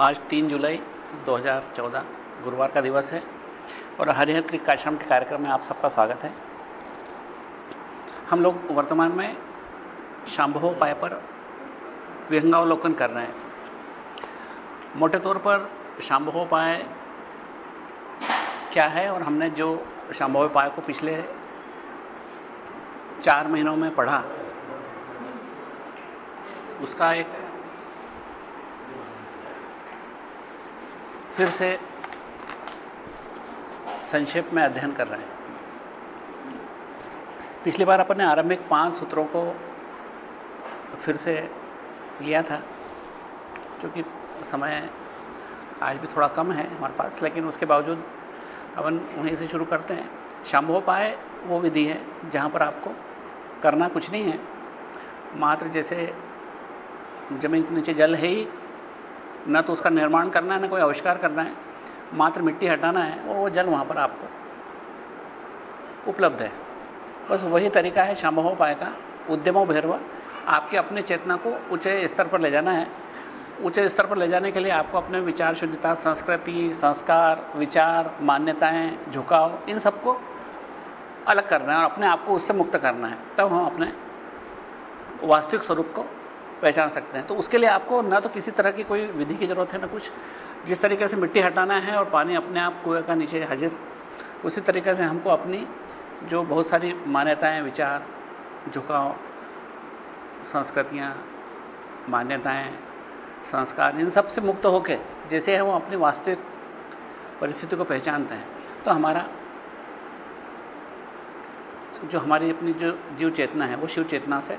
आज 3 जुलाई 2014 गुरुवार का दिवस है और हरिहर क्रिक आश्रम के कार्यक्रम में आप सबका स्वागत है। हम लोग वर्तमान में शांभव उपाय पर विहंगावलोकन कर रहे हैं। मोटे तौर पर शांभव उपाय क्या है और हमने जो शांभव उपाय को पिछले चार महीनों में पढ़ा, उसका एक फिर से संक्षेप में अध्ययन कर रहे हैं। पिछली बार अपन आरंभिक पाँच सूत्रों को फिर से लिया था, क्योंकि समय आज भी थोड़ा कम है हमारे पास, लेकिन उसके बावजूद अपन वहीं से शुरू करते हैं। शाम्भोपाय वो विधि है जहाँ पर आपको करना कुछ नहीं है। मात्र जैसे ज़मीन के नीचे जल है ही न तो उसका निर्माण करना है, ना कोई आविष्कार करना है। मात्र मिट्टी हटाना है और वो जल वहाँ पर आपको उपलब्ध है। बस वही तरीका है शाम्भोपाय का। उद्यमों भैरव, आपकी अपने चेतना को ऊँचे स्तर पर ले जाना है। ऊँचे स्तर पर ले जाने के लिए आपको अपने विचार शुद्धता, संस्कृति, संस्कार, विचार, मान्यताएँ, झुकाव, इन सबको अलग करना है और अपने आप को उससे मुक्त करना है। तब हम अपने वास्तविक स्वरूप को पहचान सकते हैं। तो उसके लिए आपको ना तो किसी तरह की कोई विधि की ज़रूरत है, ना कुछ। जिस तरीके से मिट्टी हटाना है और पानी अपने आप कुएँ का नीचे हाजिर, उसी तरीके से हमको अपनी जो बहुत सारी मान्यताएँ, विचार, झुकाव, संस्कृतियाँ, मान्यताएँ, संस्कार, इन सबसे मुक्त होकर जैसे हम अपनी वास्तविक परिस्थिति को पहचानते हैं तो हमारा जो हमारी अपनी जो जीव चेतना है, वो शिव चेतना से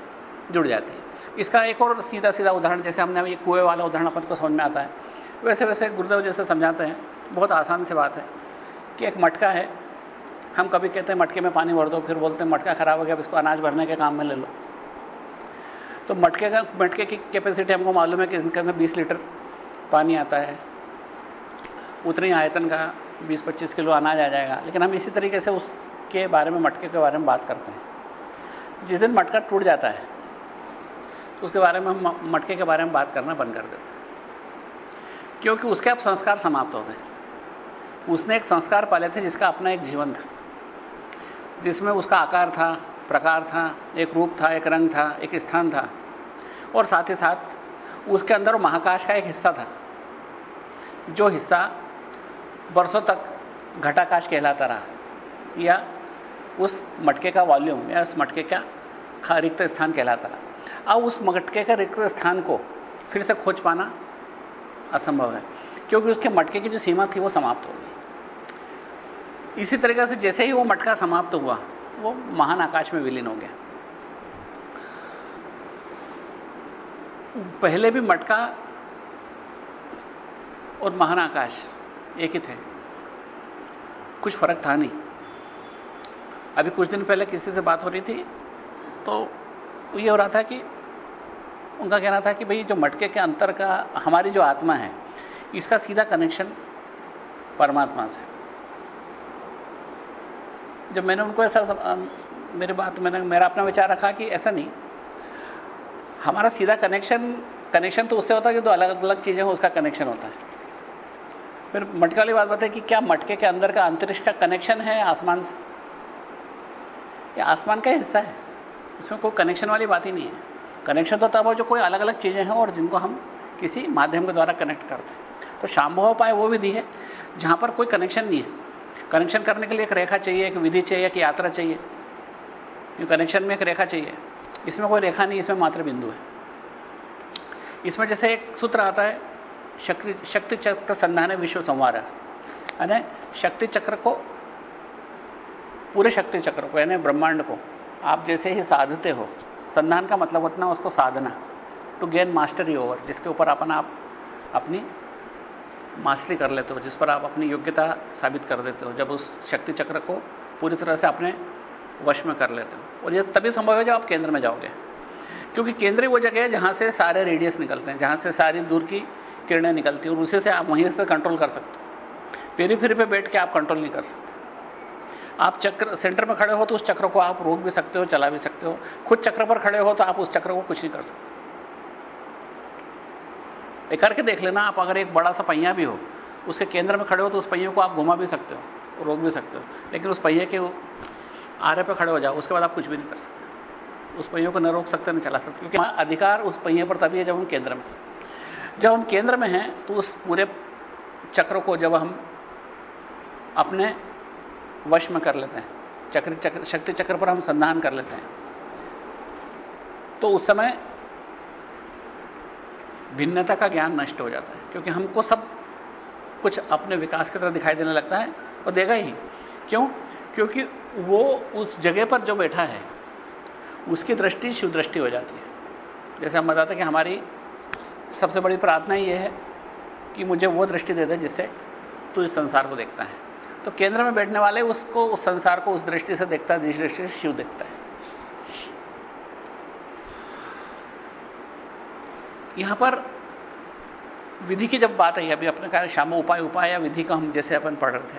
जुड़ जाती है। इसका एक और सीधा सीधा उदाहरण, जैसे हमने ये कुएँ वाला उदाहरण अपन को समझ में आता है। वैसे वैसे गुरुदेव जैसे समझाते हैं, बहुत आसान सी बात है कि एक मटका है, हम कभी कहते हैं, मटके में पानी भर दो, फिर बोलते हैं, मटका खराब हो गया, अब इसको अनाज भरने के काम में ले लो। तो मटके का, मटके की कैपेसिटी हमको मालूम है कि इसके अंदर 20 लीटर पानी आता है। उतनी आयतन का 20-25 किलो अनाज आ जाएगा। लेकिन हम इसी तरीके से उसके बारे में, मटके के बारे में बात करते हैं। जिस दिन मटका टूट जाता है तो उसके बारे में हम मटके के बारे में बात करना बंद कर देते क्योंकि उसके अब संस्कार समाप्त हो गए। उसने एक संस्कार पाले थे जिसका अपना एक जीवन था। जिसमें उसका आकार था, प्रकार था, एक रूप था, एक रंग था, एक स्थान था। और साथ ही साथ उसके अंदर महाकाश का एक हिस्सा था। जो हिस्सा वर्षों तक घटाकाश कहलाता रहा। या उस मटके का वॉल्यूम, या उस मटके का रिक्त स्थान कहलाता रहा। अब उस मटके के रिक्त स्थान को फिर से खोज पाना असंभव है, क्योंकि उसके मटके की जो सीमा थी वो समाप्त हो गई। इसी तरीके से जैसे ही वो मटका समाप्त हुआ, वो महान आकाश में विलीन हो गया। पहले भी मटका और महान आकाश एक ही थे, कुछ फ़र्क था नहीं। अभी कुछ दिन पहले किसी से बात हो रही थी तो ये हो रहा था कि उनका कहना था कि भाई जो मटके के अंतर का हमारी जो आत्मा है, इसका सीधा कनेक्शन परमात्मा से जब मैंने उनको ऐसा मेरी बात, मैंने, मेरा अपना विचार रखा कि ऐसा नहीं, हमारा सीधा कनेक्शन कनेक्शन तो उससे होता है कि दो अलग अलग चीज़ें हो, उसका कनेक्शन होता है। फिर मटके वाली बात बताए कि क्या मटके के अंदर का अंतरिक्ष का कनेक्शन है आसमान से? आसमान का हिस्सा है, उसमें कोई कनेक्शन वाली बात ही नहीं है। कनेक्शन तो तब हो जो कोई अलग अलग चीज़ें हैं और जिनको हम किसी माध्यम के द्वारा कनेक्ट करते हैं। तो शाम्भव उपाय वो विधि है, जहाँ पर कोई कनेक्शन नहीं है। कनेक्शन करने के लिए एक रेखा चाहिए, एक विधि चाहिए, एक यात्रा चाहिए। कनेक्शन में एक रेखा चाहिए। इसमें कोई रेखा नहीं, इसमें मात्र बिंदु है। इसमें जैसे एक सूत्र आता है, शक्ति शक्ति चक्र संधान विश्व संवार यानी शक्ति चक्र को, पूरे शक्ति चक्र को, यानी ब्रह्मांड को, आप जैसे ही साधते हो संधान का मतलब होता है उसको साधना टू गेन मास्टरी ओवर जिसके ऊपर अपन आप अपनी मास्टरी कर लेते हो, जिस पर आप अपनी योग्यता साबित कर देते हो, जब उस शक्ति चक्र को पूरी तरह से अपने वश में कर लेते हो। और यह तभी संभव है जब आप केंद्र में जाओगे। क्योंकि केंद्र वो जगह है जहाँ से सारे रेडियस निकलते हैं, जहाँ से सारी दूर की किरणें निकलती हैं, और उसी से आप वहीं से कंट्रोल कर सकते हो। पेरी फिर पे बैठ के आप कंट्रोल नहीं कर सकते। आप चक्र, सेंटर में खड़े हो तो उस चक्र को आप रोक भी सकते हो, चला भी सकते हो। खुद चक्र पर खड़े हो तो आप उस चक्र को कुछ नहीं कर सकते। एक करके देख लेना, आप अगर एक बड़ा सा पहिया भी हो, उसके केंद्र में खड़े हो तो उस पहिए को आप घुमा भी सकते हो, रोक भी सकते हो। लेकिन उस पहिए के आरे पर खड़े हो जाओ, उसके बाद आप कुछ भी नहीं कर सकते। उस पहियों को न रोक सकते, न चला सकते, क्योंकि अधिकार उस पहिए पर तभी है जब हम केंद्र में जब हम केंद्र में हैं तो उस पूरे चक्र को जब हम अपने वश में कर लेते हैं। चक्र चक्र, शक्ति चक्र पर हम संधान कर लेते हैं। तो उस समय भिन्नता का ज्ञान नष्ट हो जाता है, क्योंकि हमको सब कुछ अपने विकास की तरह दिखाई देने लगता है और देगा ही। क्यों? क्योंकि वो उस जगह पर जो बैठा है, उसकी दृष्टि शिव दृष्टि हो जाती है। जैसे हम बताते हैं कि हमारी सबसे बड़ी प्रार्थना यह है कि मुझे वो दृष्टि दे दे जिससे तू इस संसार को देखता है। तो केंद्र में बैठने वाले उसको, उस संसार को उस दृष्टि से देखता है, जिस दृष्टि से शिव देखता है। यहाँ पर विधि की जब बात आई, अभी अपने कहा शाम उपाय उपाय या विधि का हम जैसे अपन पढ़ रहे थे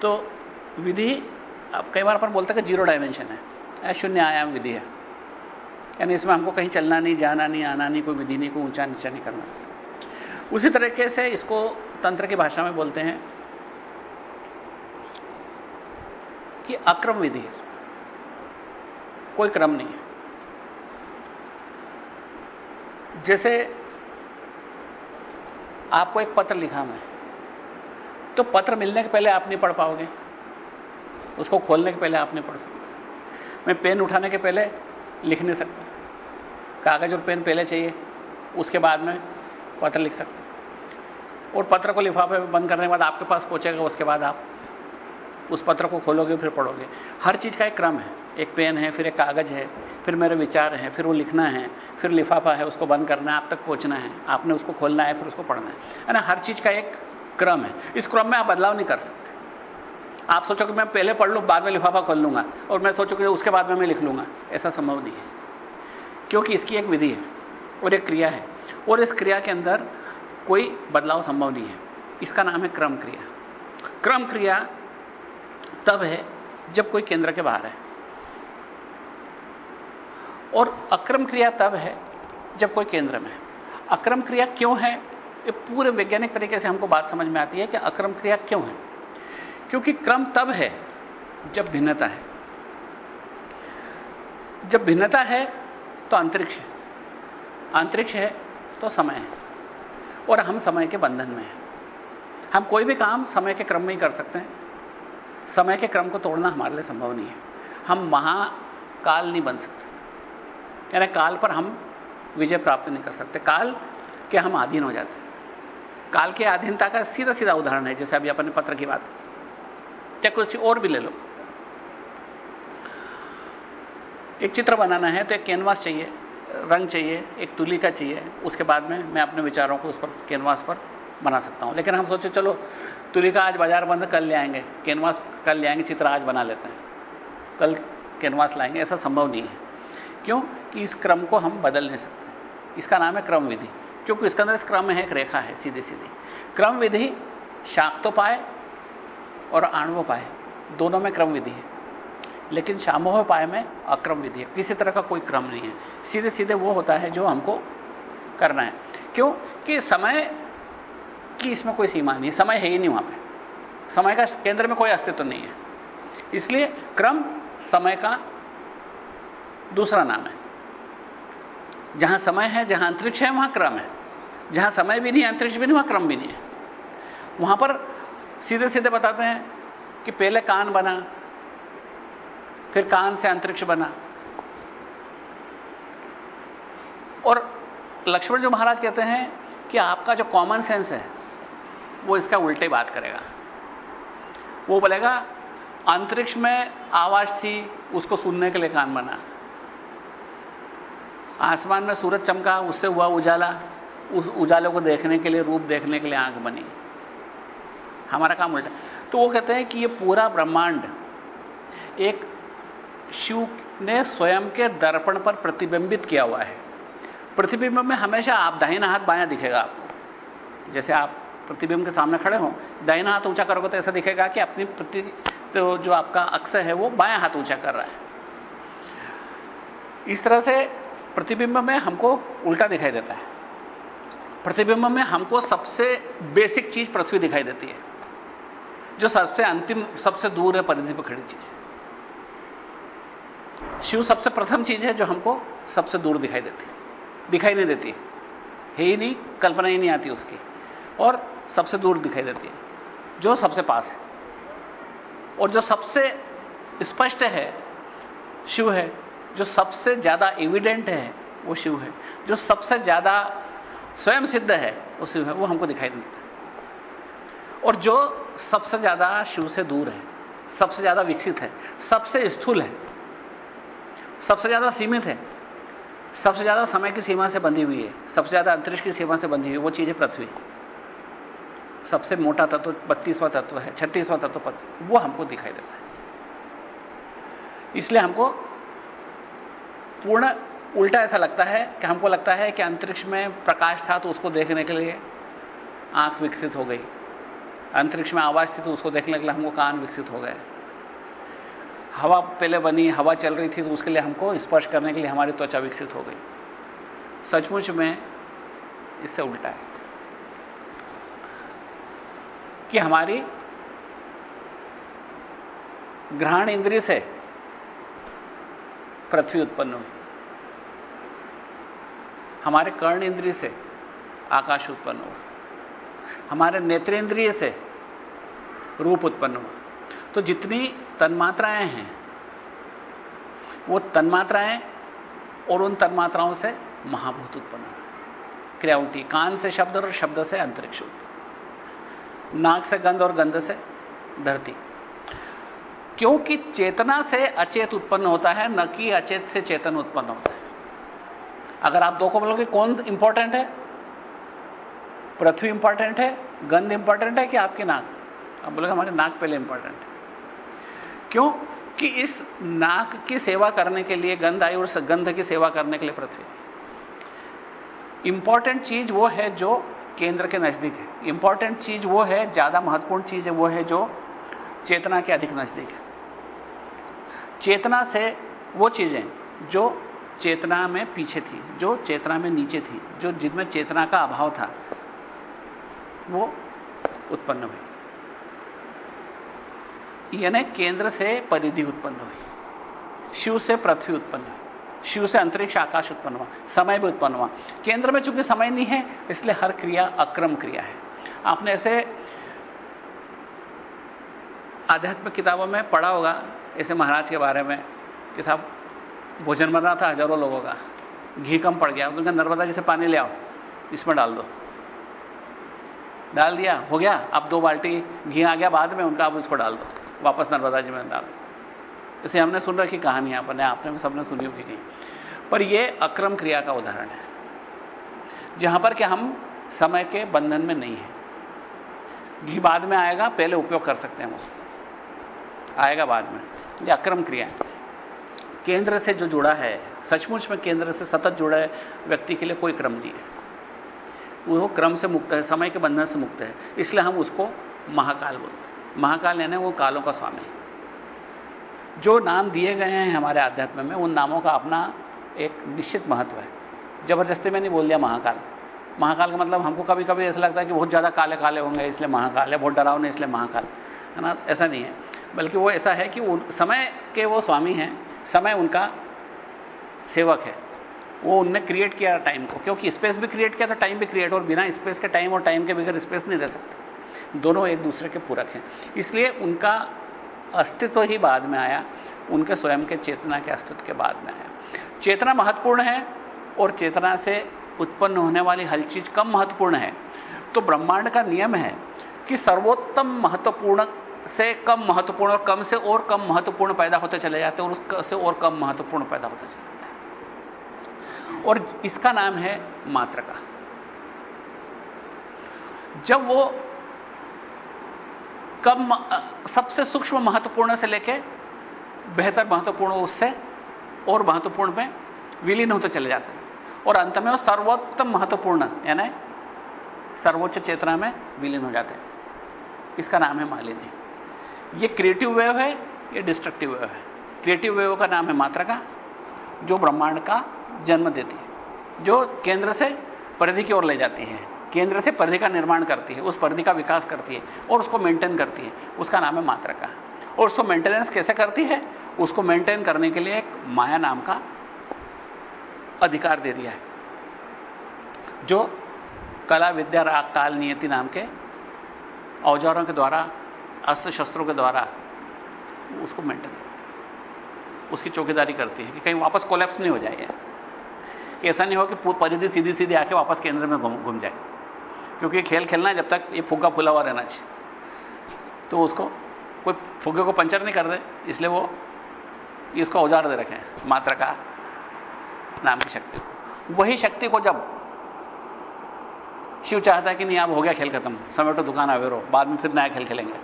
तो विधि अब कई बार अपन बोलते हैं कि ज़ीरो डायमेंशन है शून्य आयाम विधि है। यानी इसमें हमको कहीं चलना नहीं, जाना नहीं, आना नहीं, कोई विधि नहीं, कोई ऊँचा नीचा नहीं करना। उसी तरीके से इसको तंत्र की भाषा में बोलते हैं कि अक्रम विधि है कोई क्रम नहीं है। जैसे आपको एक पत्र लिखा मैं तो पत्र मिलने के पहले आप नहीं पढ़ पाओगे। उसको खोलने के पहले आप नहीं पढ़ सकते। मैं पेन उठाने के पहले लिख नहीं सकता। कागज़ और पेन पहले चाहिए, उसके बाद में पत्र लिख सकते और पत्र को लिफाफे में बंद करने के बाद आपके पास पहुंचेगा, उसके बाद आप उस पत्र को खोलोगे, फिर पढ़ोगे। हर चीज़ का एक क्रम है। एक पेन है, फिर एक कागज़ है, फिर मेरे विचार हैं, फिर वो लिखना है, फिर लिफाफा है, उसको बंद करना है, आप तक पहुँचना है। आपने उसको खोलना है, फिर उसको पढ़ना है। ना हर चीज़ का एक क्रम है। इस क्रम में आप बदलाव नहीं कर सकते। आप सोचो कि मैं पहले पढ़ लूँ, बाद में लिफाफा खोल लूँगा, और मैं सोचो कि उसके बाद में मैं लिख लूँगा। ऐसा संभव नहीं है। क्योंकि इसकी एक विधि है, और एक क्रिया है, और इस क्रिया के अंदर कोई बदलाव संभव नहीं है। इसका नाम है क्रम क्रिया। क्रम क्रिया तब है जब कोई केंद्र के बाहर है। और अक्रम क्रिया तब है जब कोई केंद्र में है। अक्रम क्रिया क्यों है? ये पूरे वैज्ञानिक तरीके से हमको बात समझ में आती है कि अक्रम क्रिया क्यों है। क्योंकि क्रम तब है जब भिन्नता है। जब भिन्नता है तो अंतरिक्ष है। अंतरिक्ष है तो समय है। और हम समय के बंधन में हैं। हम कोई भी काम समय के क्रम में ही कर सकते हैं। समय के क्रम को तोड़ना हमारे लिए संभव नहीं है। हम महाकाल नहीं बन सकते। यानी काल पर हम विजय प्राप्त नहीं कर सकते। काल के हम आधीन हो जाते काल के आधीनता का सीधा सीधा उदाहरण है, जैसे अभी अपने पत्र की बात या कुछ और भी ले लो। एक चित्र बनाना है तो एक कैनवास चाहिए, रंग चाहिए, एक तुलिका चाहिए। उसके बाद में मैं अपने विचारों को उस पर कैनवास पर बना सकता हूँ। लेकिन हम सोचे, चलो तुलिका आज बाज़ार बंद, कल ले आएँगे। कैनवास, कल ले आएँगे, चित्र आज बना लेते हैं। कल कैनवास लाएँगे। ऐसा संभव नहीं है। क्यों? कि इस क्रम को हम बदल नहीं सकते। इसका नाम है क्रम विधि। क्योंकि इसके अंदर इस क्रम में एक रेखा है सीधी सीधी क्रम विधि, शाक्तोपाय और आणवोपाय। दोनों में क्रम विधि है। लेकिन शामोपाय में अक्रम विधि है। किसी तरह का कोई क्रम नहीं है। सीधे सीधे वो होता है जो हमको करना है। क्यों? कि समय की इसमें कोई सीमा नहीं समय है ही नहीं वहाँ पर समय का केंद्र में कोई अस्तित्व नहीं है। इसलिए क्रम, समय का दूसरा नाम है। जहाँ समय है, जहाँ अंतरिक्ष है, वहाँ क्रम है। जहाँ समय भी नहीं अंतरिक्ष भी नहीं, वहाँ क्रम भी नहीं है। वहाँ पर सीधे सीधे बताते हैं कि पहले कान बना, फिर कान से अंतरिक्ष बना। और लक्ष्मण जो महाराज कहते हैं कि आपका जो कॉमन सेंस है वो इसका उल्टे बात करेगा। वो बोलेगा, अंतरिक्ष में आवाज़ थी, उसको सुनने के लिए कान बना। आसमान में सूरज चमका, उससे हुआ उजाला। उस उजाले को देखने के लिए, रूप देखने के लिए आँख बनी। हमारा काम उल्टा। तो वो कहते हैं कि ये पूरा ब्रह्मांड एक शिव ने स्वयं के दर्पण पर प्रतिबिंबित किया हुआ है। प्रतिबिंब में हमेशा आप दाहिना हाथ बायां दिखेगा आपको। जैसे आप प्रतिबिंब के सामने खड़े हो। दाहिना हाथ ऊँचा करोगे तो ऐसा दिखेगा कि अपनी प्रति तो जो आपका अक्स है वो बायां हाथ ऊँचा कर रहा है। इस तरह से प्रतिबिंब में हमको उल्टा दिखाई देता है। प्रतिबिंब में हमको सबसे बेसिक चीज़ पृथ्वी दिखाई देती है, जो सबसे अंतिम, सबसे दूर है परिधि पर खड़ी चीज़। शिव सबसे प्रथम चीज़ है जो हमको सबसे दूर दिखाई देती है। दिखाई नहीं देती है ही नहीं, कल्पना ही नहीं आती उसकी। और सबसे दूर दिखाई देती है, जो सबसे पास है। और जो सबसे स्पष्ट है, शिव है, जो सबसे ज़्यादा एविडेंट है, वो शिव है। जो सबसे ज़्यादा स्वयं सिद्ध है, वो शिव है, वो हमको दिखाई देता। है और जो सबसे ज़्यादा शिव से दूर है, सबसे ज़्यादा विकसित है, सबसे स्थूल है, सबसे ज़्यादा सीमित है, सबसे ज़्यादा समय की सीमा से बंधी हुई है, सबसे ज़्यादा अंतरिक्ष की सीमा से बंधी हुई है, वो चीज़ है। पृथ्वी सबसे मोटा तत्व बत्तीसवां तत्व है, छत्तीसवां तत्व वो हमको दिखाई देता है। इसलिए हमको पूर्ण उल्टा ऐसा लगता है कि हमको लगता है कि अंतरिक्ष में प्रकाश था तो उसको देखने के लिए आँख विकसित हो गई। अंतरिक्ष में आवाज़ थी तो उसको देखने के लिए हमको कान विकसित हो गए। हवा पहले बनी, हवा चल रही थी तो उसके लिए हमको स्पर्श करने के लिए हमारी त्वचा विकसित हो गई। सचमुच में इससे उल्टा है। कि हमारी ग्रहण इंद्रिय से पृथ्वी उत्पन्न हुई। हमारे कर्ण इंद्रिय से आकाश उत्पन्न हुआ। हमारे नेत्रेंद्रिय से रूप उत्पन्न हुआ। तो जितनी तन्मात्राएँ हैं, वो तन्मात्राएँ और उन तन्मात्राओं से महाभूत उत्पन्न हुआ क्रिया उल्टी कान से शब्द और शब्द से अंतरिक्ष नाक से गंध और गंध से धरती। क्योंकि चेतना से अचेत उत्पन्न होता है, न कि अचेत से चेतन उत्पन्न होता है। अगर आप दो को बोलोगे, कौन इंपॉर्टेंट है? पृथ्वी इंपॉर्टेंट है, गंध इंपॉर्टेंट है कि आपकी नाक? आप बोलोगे, हमारे नाक पहले इंपॉर्टेंट है। क्यों? कि इस नाक की सेवा करने के लिए गंध आई और गंध की सेवा करने के लिए पृथ्वी। इंपॉर्टेंट चीज़ वो है जो केंद्र के नज़दीक है। इंपॉर्टेंट चीज़ वो है, ज़्यादा महत्वपूर्ण चीज़ है वो है जो चेतना के अधिक नज़दीक है। चेतना से वो चीज़ें जो चेतना में पीछे थी, जो चेतना में नीचे थी, जो जिनमें चेतना का अभाव था, वो उत्पन्न हुई। यानी केंद्र से परिधि उत्पन्न हुई, शिव से पृथ्वी उत्पन्न हुई। शिव से अंतरिक्ष आकाश उत्पन्न हुआ, समय भी उत्पन्न हुआ। केंद्र में चूँकि समय नहीं है, इसलिए हर क्रिया अक्रम क्रिया है। आपने ऐसे आध्यात्मिक किताबों में पढ़ा होगा, ऐसे महाराज के बारे में, कि साहब, भोजन बन था, हज़ारों लोगों का। घी कम पड़ गया, उनका नर्मदा जी से पानी ले आओ, इसमें डाल दो। डाल दिया, हो गया, अब दो बाल्टी, घी आ गया, बाद में उनका अब उसको डाल दो, वापस नर्मदा जी में डाल दो। इसे हमने सुन रखी कहानी यहाँ अपने आपने भी सबने सुनी होगी कहीं। पर यह अक्रम क्रिया का उदाहरण है, जहाँ पर कि हम समय के बंधन में नहीं है। घी बाद में आएगा, पहले उपयोग कर सकते हैं उसको। आएगा बाद में। यह अक्रम क्रिया है। केंद्र से जो जुड़ा है, सचमुच में केंद्र से सतत जुड़ा है व्यक्ति के लिए कोई क्रम नहीं है। वो क्रम से मुक्त है, समय के बंधन से मुक्त है। इसलिए हम उसको महाकाल बोलते हैं। महाकाल यानी वो कालों का स्वामी जो नाम दिए गए हैं हमारे आध्यात्म में, उन नामों का अपना एक निश्चित महत्व है। ज़बरदस्ती में नहीं बोल दिया महाकाल। महाकाल का मतलब हमको कभी कभी ऐसा लगता है कि बहुत ज़्यादा काले काले होंगे, इसलिए महाकाल है, बहुत डरावने, इसलिए महाकाल। है ना? ऐसा नहीं है। बल्कि वो ऐसा है कि समय के वो स्वामी हैं, समय उनका सेवक है। वो उनने क्रिएट किया टाइम को, क्योंकि स्पेस भी क्रिएट किया था टाइम भी क्रिएट और बिना स्पेस के टाइम और टाइम के बगैर स्पेस नहीं रह सकते। दोनों एक दूसरे के पूरक हैं। इसलिए उनका अस्तित्व ही बाद में आया, उनके स्वयं के चेतना के अस्तित्व के बाद में आया। चेतना महत्वपूर्ण है और चेतना से उत्पन्न होने वाली हर चीज़ कम महत्वपूर्ण है। तो ब्रह्मांड का नियम है कि सर्वोत्तम महत्वपूर्ण से कम महत्वपूर्ण और कम से और कम महत्वपूर्ण पैदा होते चले जाते हैं और उससे और कम महत्वपूर्ण पैदा होते चले जाते हैं। और इसका नाम है मात्र का। जब वो कम सबसे सूक्ष्म महत्वपूर्ण से लेके बेहतर महत्वपूर्ण उससे और महत्वपूर्ण में विलीन होते चले जाते हैं। और अंत में वो सर्वोत्तम महत्वपूर्ण, यानी सर्वोच्च चेतना में विलीन हो जाते इसका नाम है मालिनी। ये क्रिएटिव वेव है, ये डिस्ट्रक्टिव वेव है। क्रिएटिव वेव का नाम है मात्रा का, जो ब्रह्मांड का जन्म देती है, जो केंद्र से परिधि की ओर ले जाती है। केंद्र से परिधि का निर्माण करती है, उस परिधि का विकास करती है और उसको मेंटेन करती है। उसका नाम है मात्रका और उसको मेंटेनेंस कैसे करती है? उसको मेंटेन करने के लिए एक माया नाम का अधिकार दे दिया है, जो कला, विद्या, राग, काल, नियति नाम के औजारों के द्वारा, अस्त्र शस्त्रों के द्वारा उसको मेंटेन करती है। उसकी चौकीदारी करती है कि कहीं वापस कोलैप्स नहीं हो जाए ऐसा नहीं हो कि परिधि सीधी सीधी आके वापस केंद्र में घूम जाए। क्योंकि खेल खेलना है, जब तक ये फुग्गा फुला हुआ रहना चाहिए। तो उसको, कोई फुग्गे को पंचर नहीं कर दे, इसलिए वो इसको औज़ार दे रखे मात्रा का नाम की शक्ति को। वही शक्ति को जब शिव चाहता है कि नहीं, अब हो गया खेल खत्म समेटो दुकान आवेरो बाद में फिर नया खेल खेलेंगे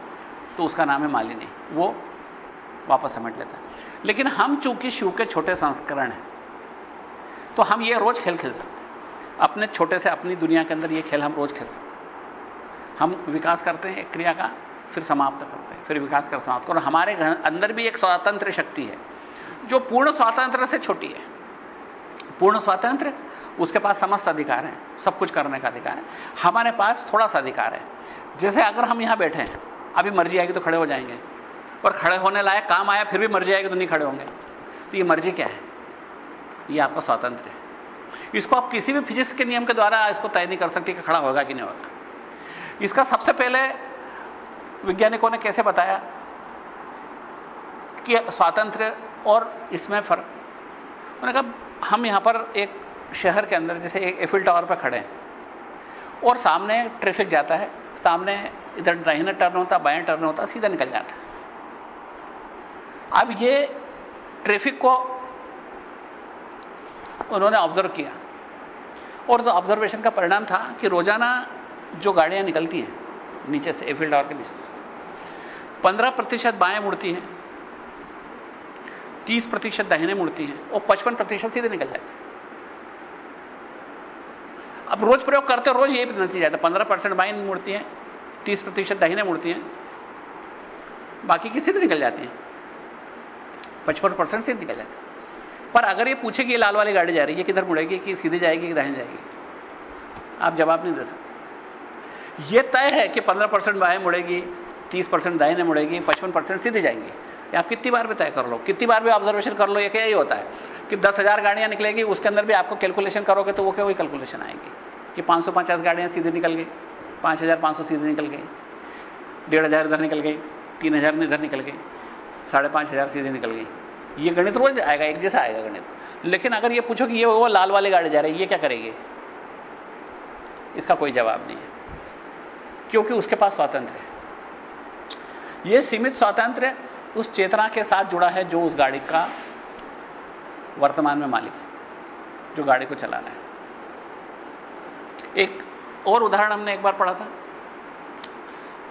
तो उसका नाम है मालिनी। वो वापस समेट लेता है। लेकिन हम चूँकि शिव के छोटे संस्करण हैं तो हम ये रोज खेल खेल सकते अपने छोटे से अपनी दुनिया के अंदर ये खेल हम रोज खेल सकते हम विकास करते हैं, एक क्रिया का फिर समाप्त करते हैं, फिर विकास कर समाप्त और हमारे अंदर भी एक स्वतंत्र शक्ति है, जो पूर्ण स्वातंत्र से छोटी है। पूर्ण स्वातंत्र, उसके पास समस्त अधिकार है, सब कुछ करने का अधिकार है। हमारे पास थोड़ा सा अधिकार है। जैसे अगर हम यहाँ बैठे हैं, अभी मर्ज़ी आएगी तो खड़े हो जाएँगे। और खड़े होने लायक काम आया, फिर भी मर्ज़ी आएगी तो नहीं खड़े होंगे। तो ये मर्ज़ी क्या है? ये आपका स्वातंत्र है। इसको आप किसी भी फिजिक्स के नियम के द्वारा इसको तय नहीं कर सकते कि खड़ा होगा कि नहीं होगा। इसका सबसे पहले वैज्ञानिकों ने कैसे बताया कि स्वातंत्र और इसमें फ़र्क? उन्होंने कहा, हम यहाँ पर एक शहर के अंदर, जैसे एक एफिल टावर पर खड़े हैं, और सामने ट्रैफ़िक जाता है, सामने इधर दाहिने टर्न होता, बाएँ टर्न होता, सीधा निकल जाता है। अब ये ट्रैफ़िक को उन्होंने ऑब्ज़र्व किया। और जो ऑब्जर्वेशन का परिणाम था कि रोज़ाना जो गाड़ियाँ निकलती हैं, नीचे से एफिल टावर के नीचे से, पंद्रह प्रतिशत बाएँ मुड़ती हैं, तीस प्रतिशत दाहिने मुड़ती हैं, और पचपन प्रतिशत सीधे निकल जाते अब रोज प्रयोग करते रोज ये नतीजा आता, पंद्रह परसेंट बाएँ मुड़ती हैं, तीस प्रतिशत दाहिने मुड़ती हैं, बाकी की सीधे निकल जाती हैं, पचपन परसेंट सीधे निकल जाते है। पर अगर ये पूछे कि ये लाल वाली गाड़ी जा रही है किधर मुड़ेगी, कि सीधे जाएगी, कि दाहिने जाएगी? आप जवाब नहीं दे सकते। ये तय है कि 15 परसेंट बाएँ मुड़ेगी 30 परसेंट दाहिने मुड़ेगी 55 परसेंट सीधे जाएँगी। आप कितनी बार भी तय कर लो, कितनी बार भी ऑब्जर्वेशन कर लो, ये क्या ही होता है कि दस हज़ार गाड़ियाँ निकलेगी, उसके अंदर भी आपको कैलकुलेशन करोगे तो वो क्या, वही कैलकुलेशन आएगी कि पाँच सौ पचास गाड़ियाँ सीधे निकल गई, पाँच हज़ार पाँच सौ सीधे निकल गई, डेढ़ हज़ार इधर निकल गई, तीन हज़ार इधर निकल गई, साढ़े पाँच हज़ार सीधे निकल गई। ये गणित रोज आएगा, एक जैसा आएगा गणित। लेकिन अगर ये पूछो कि ये वो लाल वाली गाड़ी जा रही है, ये क्या करेगी? इसका कोई जवाब नहीं है। क्योंकि उसके पास स्वातंत्र है। यह सीमित स्वातंत्र उस चेतना के साथ जुड़ा है जो उस गाड़ी का वर्तमान में मालिक है, जो गाड़ी को चलाना है। एक और उदाहरण हमने एक बार पढ़ा था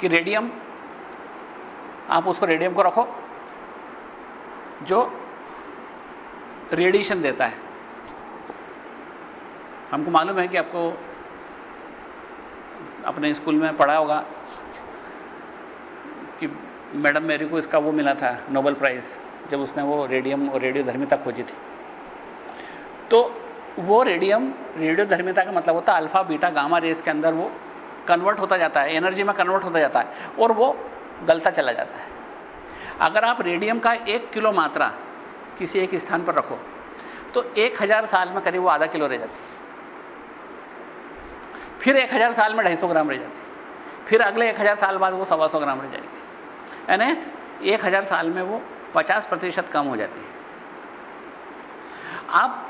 कि रेडियम, आप उसको रेडियम को रखो, जो रेडिएशन देता है। हमको मालूम है कि आपको अपने स्कूल में पढ़ा होगा कि मैडम मेरी को इसका वो मिला था, नोबेल प्राइज, जब उसने वो रेडियम और रेडियो धर्मिता खोजी थी। तो वो रेडियम रेडियो धर्मिता का मतलब होता है अल्फ़ा, बीटा, गामा रेस के अंदर वो कन्वर्ट होता जाता है, एनर्जी में कन्वर्ट होता जाता है और वो गलता चला जाता है। अगर आप रेडियम का एक किलो मात्रा किसी एक स्थान पर रखो तो एक हज़ार साल में करीब वो आधा किलो रह जाती। फिर एक हज़ार साल में ढाई सौ ग्राम रह जाती। फिर अगले एक हज़ार साल बाद वो सवा सौ ग्राम रह जाएगी। यानी एक हज़ार साल में वो पचास प्रतिशत कम हो जाती है। आप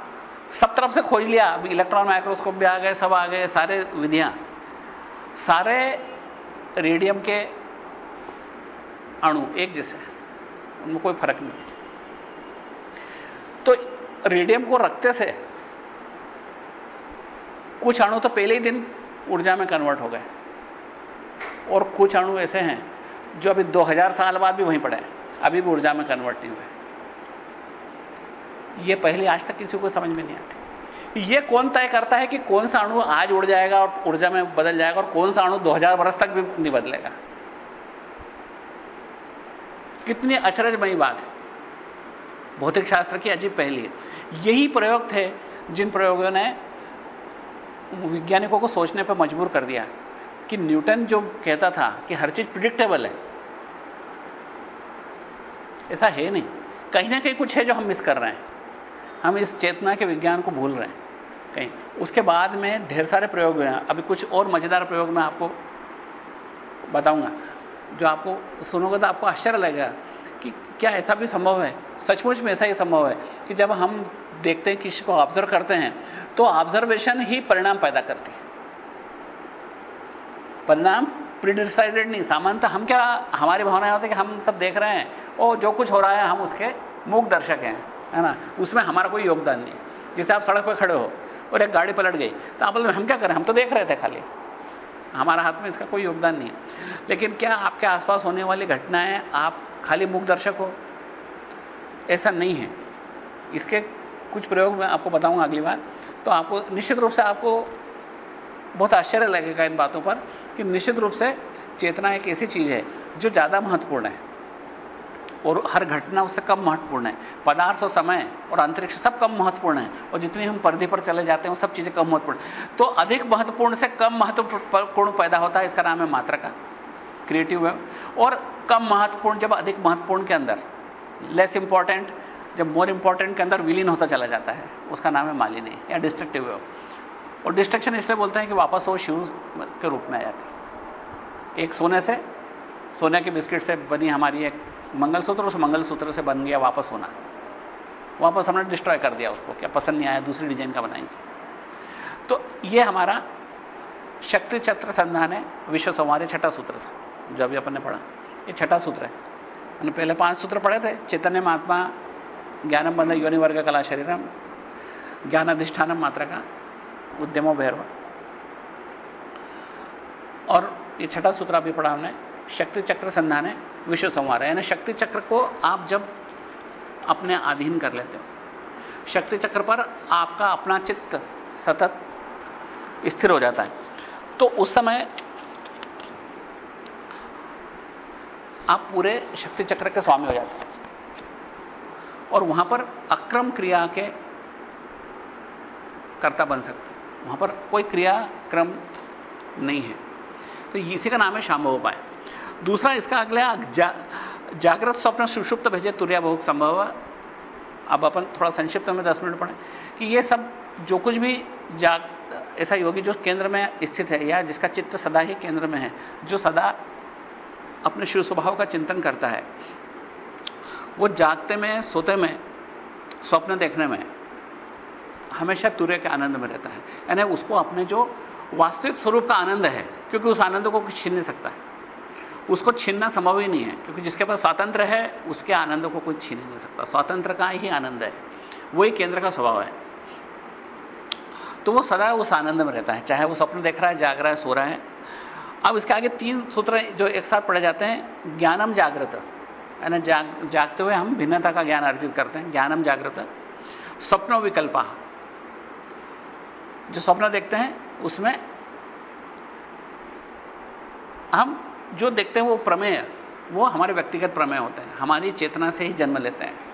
सब तरफ़ से खोज लिया, अभी इलेक्ट्रॉन माइक्रोस्कोप भी आ गए, सब आ गए, सारे विधियाँ, सारे रेडियम के अणु एक जैसे उनमें कोई फ़र्क नहीं तो रेडियम को रखते से कुछ अणु तो पहले ही दिन ऊर्जा में कन्वर्ट हो गए। और कुछ अणु ऐसे हैं जो अभी 2000 साल बाद भी वहीं पड़े हैं, अभी भी ऊर्जा में कन्वर्ट नहीं हुए। ये पहले आज तक किसी को समझ में नहीं आती। ये कौन तय करता है कि कौन सा अणु आज उड़ जाएगा और ऊर्जा में बदल जाएगा और कौन सा अणु 2000 वर्ष तक भी नहीं बदलेगा? कितनी अचरजमयी बात है। भौतिक शास्त्र की अजीब पहली है। यही प्रयोग थे जिन प्रयोगों ने वैज्ञानिकों को सोचने पर मजबूर कर दिया कि न्यूटन जो कहता था कि हर चीज़ प्रिडिक्टेबल है, ऐसा है नहीं। कहीं ना कहीं कुछ है जो हम मिस कर रहे हैं। हम इस चेतना के विज्ञान को भूल रहे हैं। कहीं उसके बाद में ढेर सारे प्रयोग हुए हैं। अभी कुछ और मज़ेदार प्रयोग मैं आपको बताऊँगा, जो आपको सुनोगे तो आपको आश्चर्य लगेगा कि क्या ऐसा भी संभव है? सचमुच में ऐसा ही संभव है कि जब हम देखते हैं, किसी को ऑब्ज़र्व करते हैं तो ऑब्जर्वेशन ही परिणाम पैदा करती है। परिणाम प्रीडिसाइडेड नहीं, सामान्यतः हम क्या, हमारी भावनाएँ होती है कि हम सब देख रहे हैं, और जो कुछ हो रहा है, हम उसके मूक दर्शक हैं, है ना? उसमें हमारा कोई योगदान नहीं। जैसे आप सड़क पर खड़े हो, और एक गाड़ी पलट गई तो आप बोले हम क्या करें हम तो देख रहे थे खाली। हमारा हाथ में इसका कोई योगदान नहीं है। लेकिन क्या आपके आसपास होने वाली घटनाएँ आप खाली मुख दर्शक हो। ऐसा नहीं है। इसके कुछ प्रयोग मैं आपको बताऊँगा अगली बार। तो आपको निश्चित रूप से आपको बहुत आश्चर्य लगेगा इन बातों पर कि निश्चित रूप से चेतना एक ऐसी चीज़ है जो ज़्यादा महत्वपूर्ण है और हर घटना उससे कम महत्वपूर्ण है। पदार्थ और समय और अंतरिक्ष सब कम महत्वपूर्ण है और जितनी हम पर्दे पर चले जाते हैं वो सब चीज़ें कम महत्वपूर्ण तो अधिक महत्वपूर्ण से कम महत्वपूर्ण पैदा होता है इसका नाम है मात्रा का। क्रिएटिव है और कम महत्वपूर्ण, जब अधिक महत्वपूर्ण के अंदर लेस इंपॉर्टेंट जब मोर इंपॉर्टेंट के अंदर विलीन होता चला जाता है, उसका नाम है मालिनी, या डिस्ट्रक्टिव वेव और डिस्ट्रक्शन इसलिए बोलते हैं कि वापस वो शिव के रूप में आ जाती है। एक सोने से, सोने के बिस्किट से बनी हमारी एक मंगलसूत्र, उस मंगलसूत्र से बन गया वापस सोना। वापस हमने डिस्ट्रॉय कर दिया उसको, क्या पसंद नहीं आया, दूसरी डिज़ाइन का बनाएँगे। तो यह हमारा शक्ति चक्र संधान है, विश्व संवार छठा सूत्र था। जो अभी अपन ने पढ़ा। ये छठा सूत्र है। मैंने पहले पाँच सूत्र पढ़े थे। चैतन्य महात्मा, ज्ञानम बंध योनि वर्ग, कला शरीरम ज्ञान अधिष्ठानम मात्रा का उद्यमो भैरव। और ये छठा सूत्र अभी पढ़ा हमने। शक्ति चक्र संधान है विश्व संवार है। यानी शक्ति चक्र को आप जब अपने अधीन कर लेते हो, शक्ति चक्र पर आपका अपना चित्त सतत स्थिर हो जाता है। तो उस समय आप पूरे शक्ति चक्र के स्वामी हो जाते हैं। और वहाँ पर अक्रम क्रिया के कर्ता बन सकते हैं। वहाँ पर कोई क्रिया क्रम नहीं है। तो इसी का नाम है शाम्भव उपाय दूसरा इसका अगला जा, जागृत स्वप्न सुषुप्त भेजे तुरिया बहुत संभव। अब अपन थोड़ा संक्षिप्त में दस मिनट पढ़े कि ये सब जो कुछ भी ऐसा योगी जो केंद्र में स्थित है या जिसका चित्त सदा ही केंद्र में है जो सदा अपने शिव स्वभाव का चिंतन करता है। वो जागते में, सोते में, स्वप्न देखने में हमेशा तुर्य के आनंद में रहता है। यानी उसको अपने जो वास्तविक स्वरूप का आनंद है, क्योंकि उस आनंद को कुछ छीन नहीं सकता। है उसको छीनना संभव ही नहीं है, क्योंकि जिसके पास स्वातंत्र है, उसके आनंद को कोई छीन नहीं सकता। स्वातंत्र का ही आनंद है। वही केंद्र का स्वभाव है। तो वो सदा उस आनंद में रहता है, चाहे वो स्वप्न देख रहा है, जाग रहा है, सो रहा है। अब इसके आगे तीन सूत्र जो एक साथ पढ़े जाते हैं ज्ञानम जागृत। यानी जाग, जागते हुए हम भिन्नता का ज्ञान अर्जित करते हैं ज्ञानम जागृत। स्वप्नो विकल्पा। जो स्वप्न देखते हैं उसमें हम जो देखते हैं वो प्रमेय वो हमारे व्यक्तिगत प्रमेय होते हैं हमारी चेतना से ही जन्म लेते हैं।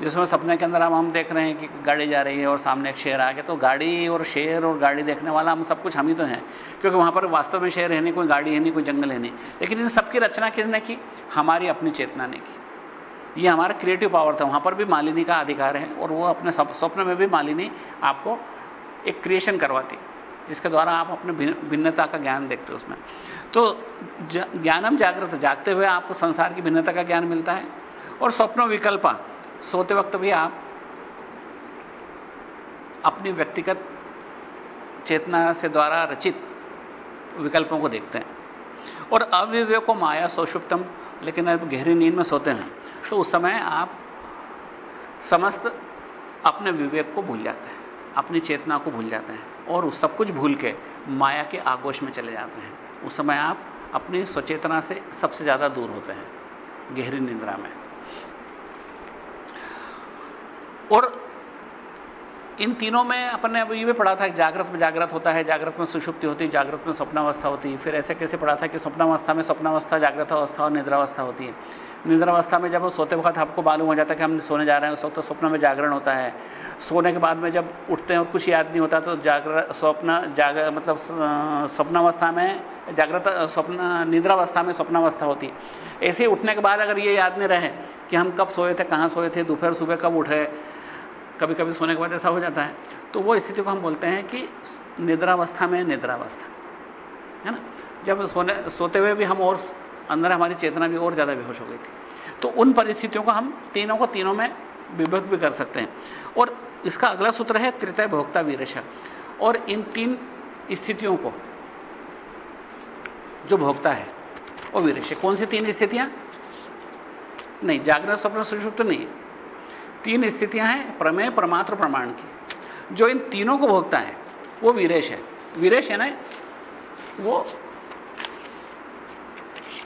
जिसमें सपने के अंदर हम हम देख रहे हैं कि गाड़ी जा रही है और सामने एक शेर आ गया। तो गाड़ी और शेर और गाड़ी देखने वाला हम सब कुछ हम ही तो हैं। क्योंकि वहाँ पर वास्तव में शेर है नहीं, कोई गाड़ी है नहीं, कोई जंगल है नहीं। लेकिन इन सबकी रचना किसने की? हमारी अपनी चेतना ने की। ये हमारा क्रिएटिव पावर था। वहाँ पर भी मालिनी का अधिकार है और वो अपने स्वप्न में भी मालिनी आपको एक क्रिएशन करवाती, जिसके द्वारा आप अपने भिन्नता का ज्ञान देखते हो उसमें। तो ज्ञानम जागृत, जागते हुए आपको संसार की भिन्नता का ज्ञान मिलता है। और स्वप्न विकल्पा सोते वक्त भी आप अपनी व्यक्तिगत चेतना से द्वारा रचित विकल्पों को देखते हैं। और अविवेक माया सोषुप्तम, लेकिन अब गहरी नींद में सोते हैं तो उस समय आप समस्त अपने विवेक को भूल जाते हैं, अपनी चेतना को भूल जाते हैं, और उस सब कुछ भूल के माया के आगोश में चले जाते हैं। उस समय आप अपनी स्वचेतना से सबसे ज़्यादा दूर होते हैं, गहरी निंद्रा में। और इन तीनों में अपन ने अभी ये भी पढ़ा था जागृत में जागृत होता है, जागृत में सुषुप्ति होती है जागृत में स्वप्नावस्था होती। है फिर ऐसे कैसे पढ़ा था कि स्वप्नावस्था में स्वप्नावस्था जागृत अवस्था और निद्रावस्था होती है। निद्रावस्था में जब वो सोते वक्त आपको मालूम हो जाता है कि हम सोने जा रहे हैं तो स्वप्न में जागरण होता है। सोने के बाद में जब उठते हैं और कुछ याद नहीं होता तो जागृत, स्वप्न, जाग मतलब स्वप्नावस्था में जागृत, स्वप्न, निद्रावस्था में स्वप्नावस्था होती। है ऐसे उठने के बाद अगर ये याद नहीं रहे कि हम कब सोए थे, कहाँ सोए थे, दोपहर सुबह कब उठे कभी कभी सोने के बाद ऐसा हो जाता है। तो वो स्थिति को हम बोलते हैं कि निद्रावस्था में निद्रावस्था। है ना? जब सोने, सोते हुए भी हम और अंदर हमारी चेतना भी और ज़्यादा बेहोश हो गई थी। तो उन परिस्थितियों को हम तीनों को तीनों में विभक्त भी कर सकते हैं। और इसका अगला सूत्र है तृतय भोक्ता वीरेश। और इन तीन स्थितियों को जो भोगता है, वो वीरेश। कौन सी तीन स्थितियाँ? नहीं, जागरण, स्वप्न, सुषुप्त नहीं तीन स्थितियाँ हैं, प्रमेय प्रमात्र प्रमाण की। जो इन तीनों को भोगता है, वो वीरेश है। वीरेश है ना, वो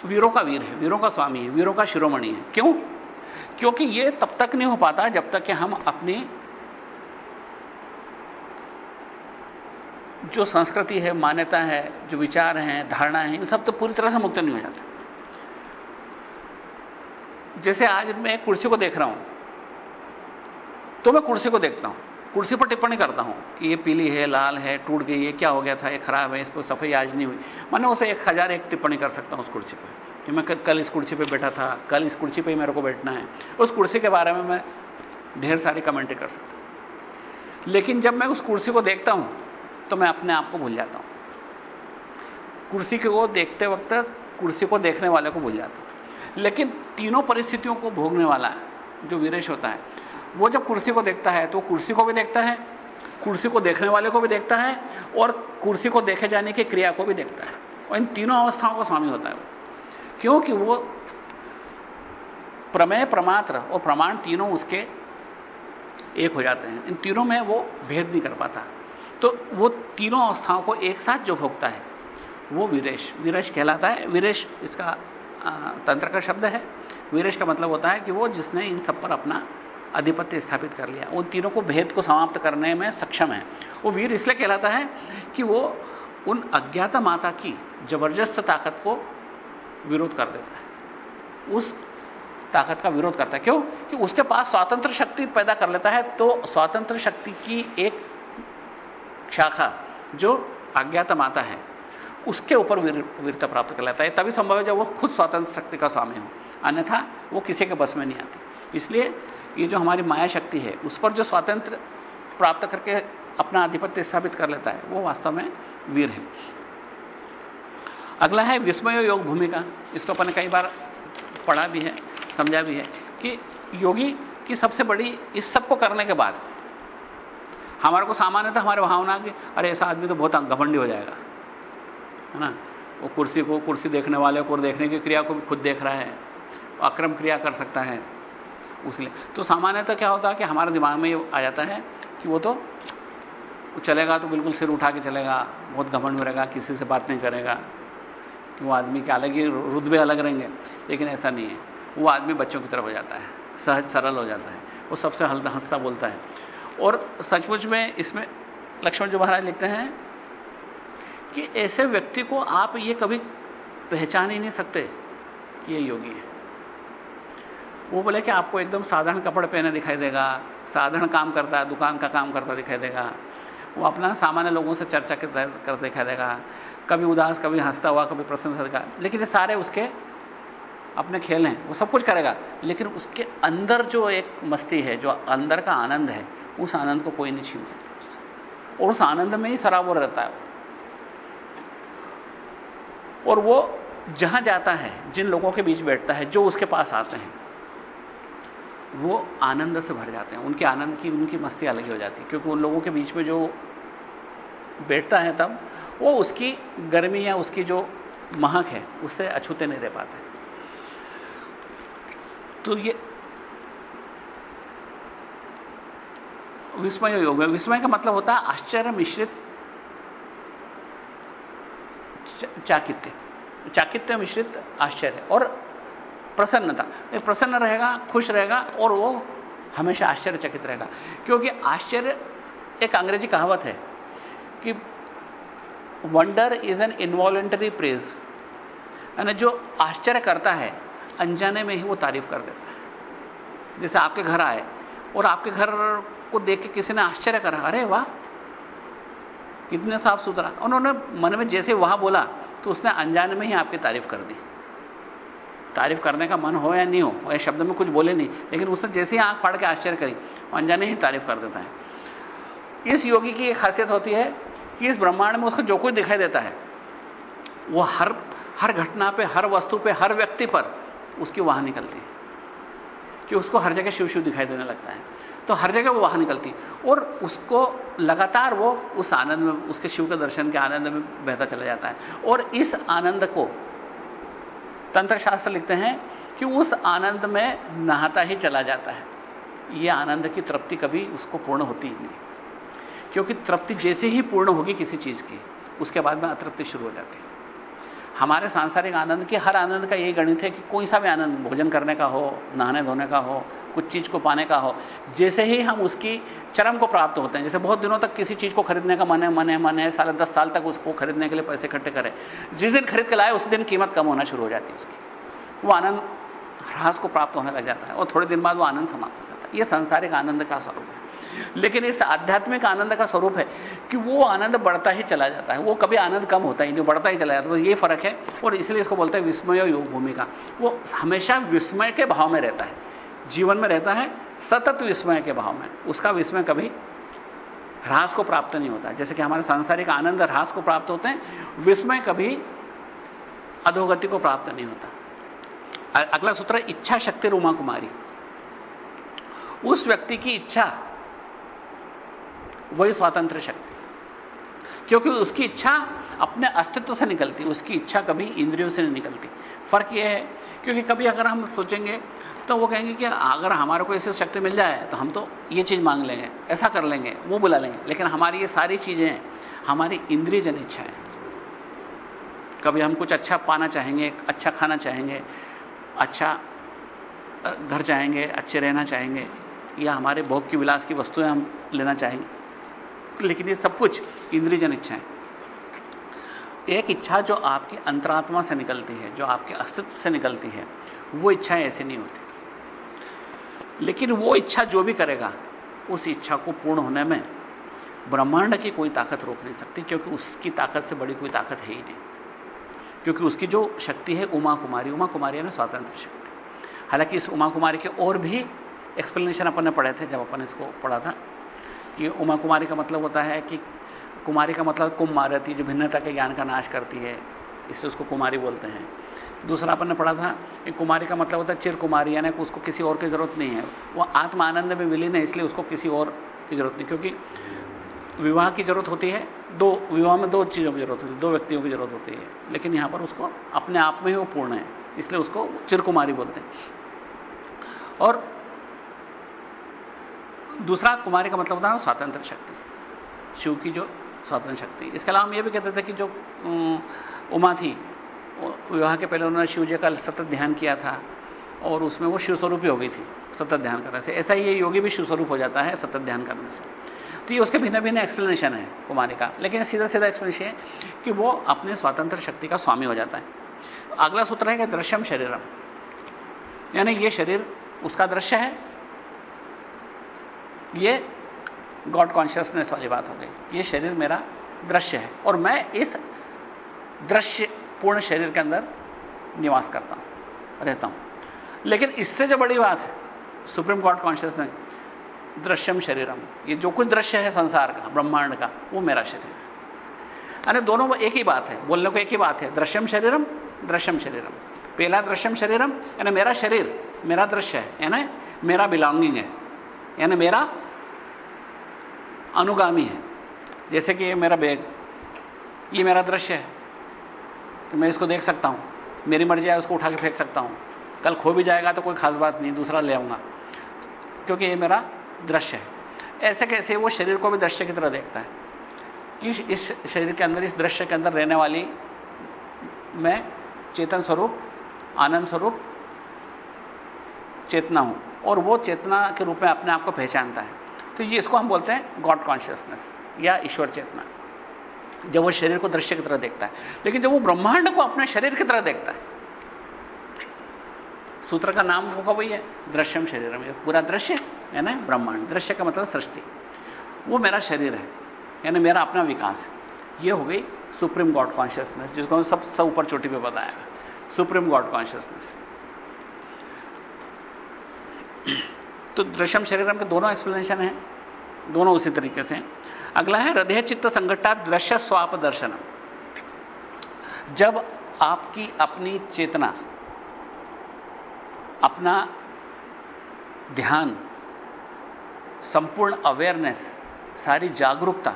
वीरों का वीर है, वीरों का स्वामी है, वीरों का शिरोमणि है। क्यों? क्योंकि ये तब तक नहीं हो पाता जब तक कि हम अपनी जो संस्कृति है, मान्यता है, जो विचार हैं, धारणा है इन सब तो पूरी तरह से मुक्त नहीं हो जाते। जैसे आज मैं कुर्सी को देख रहा हूँ तो मैं कुर्सी को देखता हूँ। कुर्सी पर टिप्पणी करता हूँ कि ये पीली है, लाल है, टूट गई है, क्या हो गया था, ये खराब है, इसको सफ़ाई आज नहीं हुई। मैंने उसे एक हज़ार एक टिप्पणी कर सकता हूँ उस कुर्सी पर कि मैं कल इस कुर्सी पर बैठा था, कल इस कुर्सी पर ही मेरे को बैठना है। उस कुर्सी के बारे में मैं ढेर सारी कमेंट कर सकता हूँ। लेकिन जब मैं उस कुर्सी को देखता हूँ तो मैं अपने आप को भूल जाता हूँ। कुर्सी को देखते वक्त, कुर्सी को देखने वाले को भूल जाता हूँ। लेकिन तीनों परिस्थितियों को भोगने वाला जो वीरेश होता है वो जब कुर्सी को देखता है तो कुर्सी को भी देखता है, कुर्सी को देखने वाले को भी देखता है, और कुर्सी को देखे जाने की क्रिया को भी देखता है। और इन तीनों अवस्थाओं को स्वामी होता है क्योंकि वो प्रमेय प्रमात्र और प्रमाण तीनों उसके एक हो जाते हैं। इन तीनों में वो भेद नहीं कर पाता। तो वो तीनों अवस्थाओं को एक साथ जो भोगता है, वो वीरेश। विरेश कहलाता है। वीरेश इसका तंत्र का शब्द है। वीरेश का मतलब होता है कि वो जिसने इन सब पर अपना आधिपत्य स्थापित कर लिया। उन तीनों को भेद को समाप्त करने में सक्षम है। वो वीर इसलिए कहलाता है कि वो उन अज्ञाता माता की ज़बरदस्त ताकत को विरोध कर देता है। उस ताकत का विरोध करता है। क्यों? कि उसके पास स्वतंत्र शक्ति पैदा कर लेता है। तो स्वतंत्र शक्ति की एक शाखा जो अज्ञात माता है उसके ऊपर वीर, वीरता प्राप्त कर लेता है। तभी संभव है जब वो खुद स्वतंत्र शक्ति का स्वामी हो। अन्यथा वो किसी के बस में नहीं आती। इसलिए ये जो हमारी माया शक्ति है, उस पर जो स्वातंत्र प्राप्त करके अपना आधिपत्य स्थापित कर लेता है, वो वास्तव में वीर है। अगला है विस्मय योग भूमिका। इसको अपन कई बार पढ़ा भी है, समझा भी है कि योगी की सबसे बड़ी इस सबको करने के बाद हमारे को सामान्य था हमारे भावना की अरे ऐसा आदमी तो बहुत घमंडी हो जाएगा, है ना? वो कुर्सी को, कुर्सी देखने वाले को देखने की क्रिया को भी खुद देख रहा है, अक्रम क्रिया कर सकता है। उसलिए तो सामान्यतः क्या होता है कि हमारे दिमाग में ये आ जाता है कि वो तो चलेगा तो बिल्कुल सिर उठा के चलेगा, बहुत घमंड में रहेगा, किसी से बात नहीं करेगा। कि वो आदमी के अलग ही रुदबे अलग रहेंगे, लेकिन ऐसा नहीं है। वो आदमी बच्चों की तरफ़ हो जाता है, सहज सरल हो जाता है। वो सबसे हल्का हंसता बोलता है। और सचमुच में इसमें लक्ष्मण जो महाराज लिखते हैं कि ऐसे व्यक्ति को आप ये कभी पहचान ही नहीं सकते कि ये योगी है। वो बोले कि आपको एकदम साधारण कपड़े पहने दिखाई देगा, साधारण काम करता है, दुकान का काम करता दिखाई देगा। वो अपना सामान्य लोगों से चर्चा कर दिखाई देगा। कभी उदास, कभी हंसता हुआ, कभी प्रसन्न देगा लेकिन ये सारे उसके अपने खेल हैं, वो सब कुछ करेगा। लेकिन उसके अंदर जो एक मस्ती है, जो अंदर का आनंद है, उस आनंद को कोई नहीं छीन सकता उससे। और उस आनंद में ही सराबोर रहता है और वो जहाँ जाता है, जिन लोगों के बीच बैठता है, जो उसके पास आते हैं वो आनंद से भर जाते हैं। उनके आनंद की, उनकी मस्ती अलग ही हो जाती है। क्योंकि उन लोगों के बीच में जो बैठता है तब, वो उसकी गर्मी या उसकी जो महक है, उससे अछूते नहीं रह पाते। तो ये विस्मय योग है। विस्मय का मतलब होता है आश्चर्य मिश्रित चाकित्य। चाकित्य मिश्रित आश्चर्य और प्रसन्नता। प्रसन्न रहेगा, खुश रहेगा और वो हमेशा आश्चर्यचकित रहेगा। क्योंकि आश्चर्य एक अंग्रेज़ी कहावत है कि wonder is an involuntary praise यानी जो आश्चर्य करता है, अनजाने में ही वो तारीफ़ कर देता है। जैसे आपके घर आए और आपके घर को देख के किसी ने आश्चर्य करा, अरे वाह, कितने साफ़ सुथरा उन्होंने मन में जैसे वहाँ बोला तो उसने अनजाने में ही आपकी तारीफ़ कर दी। तारीफ़ करने का मन हो या नहीं हो वह शब्द में कुछ बोले नहीं, लेकिन उसने जैसे ही आँख फाड़ के आश्चर्य करी अनजाने ही तारीफ़ कर देता है। इस योगी की एक खासियत होती है कि इस ब्रह्मांड में उसको जो कुछ दिखाई देता है, वो हर हर घटना पे, हर वस्तु पे, हर व्यक्ति पर उसकी वाह निकलती है। कि उसको हर जगह शिव शिव दिखाई देने लगता है। तो हर जगह वो वाह निकलती और उसको लगातार वो उस आनंद में, उसके शिव के दर्शन के आनंद में बहता चला जाता है। और इस आनंद को तंत्र शास्त्र लिखते हैं कि उस आनंद में नहाता ही चला जाता है। यह आनंद की तृप्ति कभी उसको पूर्ण होती ही नहीं। क्योंकि तृप्ति जैसे ही पूर्ण होगी किसी चीज़ की, उसके बाद में अतृप्ति शुरू हो जाती है। हमारे सांसारिक आनंद की, हर आनंद का यही गणित है कि कोई सा भी आनंद, भोजन करने का हो नहाने धोने का हो कुछ चीज़ को पाने का हो। जैसे ही हम उसकी चरम को प्राप्त होते हैं, जैसे बहुत दिनों तक किसी चीज़ को खरीदने का मन है मन है मन है, साल दस साल तक उसको खरीदने के लिए पैसे इकट्ठे करें। जिस दिन खरीद के लाए, उस दिन कीमत कम होना शुरू हो जाती है उसकी। वो आनंद ह्रास को प्राप्त होने लग जाता है और थोड़े दिन बाद वो आनंद समाप्त हो जाता है। यह संसारिक आनंद का स्वरूप है। लेकिन इस आध्यात्मिक आनंद का स्वरूप है कि वो आनंद बढ़ता ही चला जाता है। वो कभी आनंद कम होता ही नहीं, बढ़ता ही चला जाता है। बस ये फ़र्क है और इसलिए इसको बोलते हैं विस्मय योग भूमि का वो हमेशा विस्मय के भाव में रहता है। जीवन में रहता है, सतत विस्मय के भाव में। उसका विस्मय कभी ह्रास को प्राप्त नहीं होता। जैसे कि हमारे सांसारिक आनंद ह्रास को प्राप्त होते हैं, विस्मय कभी अधोगति को प्राप्त नहीं होता। अगला सूत्र, इच्छा शक्ति रूमा कुमारी। उस व्यक्ति की इच्छा वही स्वातंत्र शक्ति। क्योंकि उसकी इच्छा अपने अस्तित्व से निकलती, उसकी इच्छा कभी इंद्रियों से नहीं निकलती। फ़र्क यह है, क्योंकि कभी अगर हम सोचेंगे तो वो कहेंगे कि अगर हमारे को ऐसी शक्ति मिल जाए तो हम तो ये चीज़ मांग लेंगे, ऐसा कर लेंगे, वो बुला लेंगे। लेकिन हमारी ये सारी चीज़ें हमारी इंद्रिय जन इच्छाएँ कभी हम कुछ अच्छा पाना चाहेंगे अच्छा खाना चाहेंगे अच्छा घर चाहेंगे, अच्छे रहना चाहेंगे, या हमारे भोग की विलास की वस्तुएँ हम लेना चाहेंगे, लेकिन ये सब कुछ इंद्रियजन इच्छाएँ एक इच्छा जो आपकी अंतरात्मा से निकलती है, जो आपके अस्तित्व से निकलती है, वो इच्छाएँ ऐसी नहीं होती। लेकिन वो इच्छा जो भी करेगा, उस इच्छा को पूर्ण होने में ब्रह्मांड की कोई ताकत रोक नहीं सकती, क्योंकि उसकी ताकत से बड़ी कोई ताकत है ही नहीं। क्योंकि उसकी जो शक्ति है, उमा कुमारी उमा कुमारी है ना स्वतंत्र शक्ति। हालाँकि इस उमा कुमारी के और भी एक्सप्लेनेशन अपन ने पढ़े थे, जब अपन इसको पढ़ा था, कि उमा कुमारी का मतलब होता है कि कुमारी का मतलब कुम मारती जो भिन्नता के ज्ञान का नाश करती है। इसलिए उसको कुमारी बोलते हैं। दूसरा अपन ने पढ़ा था कि कुमारी का मतलब होता है चिर कुमारी, यानी उसको किसी और की ज़रूरत नहीं है। वो आत्म आनंद में विलीन है, इसलिए उसको किसी और की ज़रूरत नहीं, क्योंकि विवाह की ज़रूरत होती है, दो, विवाह में दो चीज़ों की ज़रूरत होती है, दो व्यक्तियों की ज़रूरत होती है। लेकिन यहाँ पर उसको अपने आप में ही वो पूर्ण है, इसलिए उसको चिर कुमारी बोलते हैं। और दूसरा कुमारी का मतलब होता है स्वातंत्र शक्ति, शिव की जो स्वातंत्र शक्ति। इसके अलावा हम ये भी कहते थे कि जो उमा थी। विवाह के पहले उन्होंने शिव जी का सतत ध्यान किया था और उसमें वो शिव स्वरूप ही हो गई थी, सतत ध्यान करने से ऐसा ही ये योगी भी शिव स्वरूप हो जाता है, सतत ध्यान करने से। तो ये उसके भिन्न भिन्न एक्सप्लेनेशन है कुमारी का। लेकिन सीधा सीधा एक्सप्लेनेशन है कि वो अपने स्वतंत्र शक्ति का स्वामी हो जाता है। अगला सूत्र है कि दृश्यम शरीरम। यानी ये शरीर उसका दृश्य है। ये गॉड कॉन्शियसनेस वाली बात हो गई। ये शरीर मेरा दृश्य है। और मैं इस दृश्य, पूर्ण शरीर के अंदर निवास करता हूँ, रहता हूँ। लेकिन इससे जो बड़ी बात है सुप्रीम गॉड कॉन्शियसनेस दृश्यम शरीरम, ये जो कुछ दृश्य है संसार का, ब्रह्मांड का, वो मेरा शरीर है। अरे दोनों एक ही बात है, बोलने को एक ही बात है, दृश्यम शरीरम दृश्यम शरीरम। पहला दृश्यम शरीरम, यानी मेरा शरीर, मेरा दृश्य है, यानी मेरा बिलोंगिंग है, यानी मेरा अनुगामी है। जैसे कि ये मेरा बैग, ये मेरा दृश्य है तो मैं इसको देख सकता हूँ। मेरी मर्ज़ी है उसको उठा के फेंक सकता हूँ। कल खो भी जाएगा तो कोई खास बात नहीं, दूसरा ले आऊँगा। क्योंकि ये मेरा दृश्य है। ऐसे कैसे वो शरीर को भी दृश्य की तरह देखता है कि इस शरीर के अंदर, इस दृश्य के अंदर रहने वाली मैं चेतन स्वरूप, आनंद स्वरूप, चेतना हूँ। और वो चेतना के रूप में अपने आप को पहचानता है। तो ये इसको हम बोलते हैं गॉड कॉन्शियसनेस या ईश्वर चेतना। जब वो शरीर को दृश्य की तरह देखता है। लेकिन जब वो ब्रह्मांड को अपने शरीर की तरह देखता है, सूत्र का नाम वो वही है, दृश्यम शरीर में पूरा दृश्य है ना ब्रह्मांड। दृश्य का मतलब सृष्टि। वो मेरा शरीर है, यानी मेरा अपना विकास है। ये हो गई सुप्रीम गॉड कॉन्शियसनेस, जिसको हम सब सब ऊपर चोटी पे बताया सुप्रीम गॉड कॉन्शियसनेस। तो दृश्यम शरीरम के दोनों एक्सप्लेनेशन है, दोनों उसी तरीके से अगला है हृदय चित्त संगठा दृश्य स्वाप दर्शन। जब आपकी अपनी चेतना, अपना ध्यान, संपूर्ण अवेयरनेस सारी जागरूकता,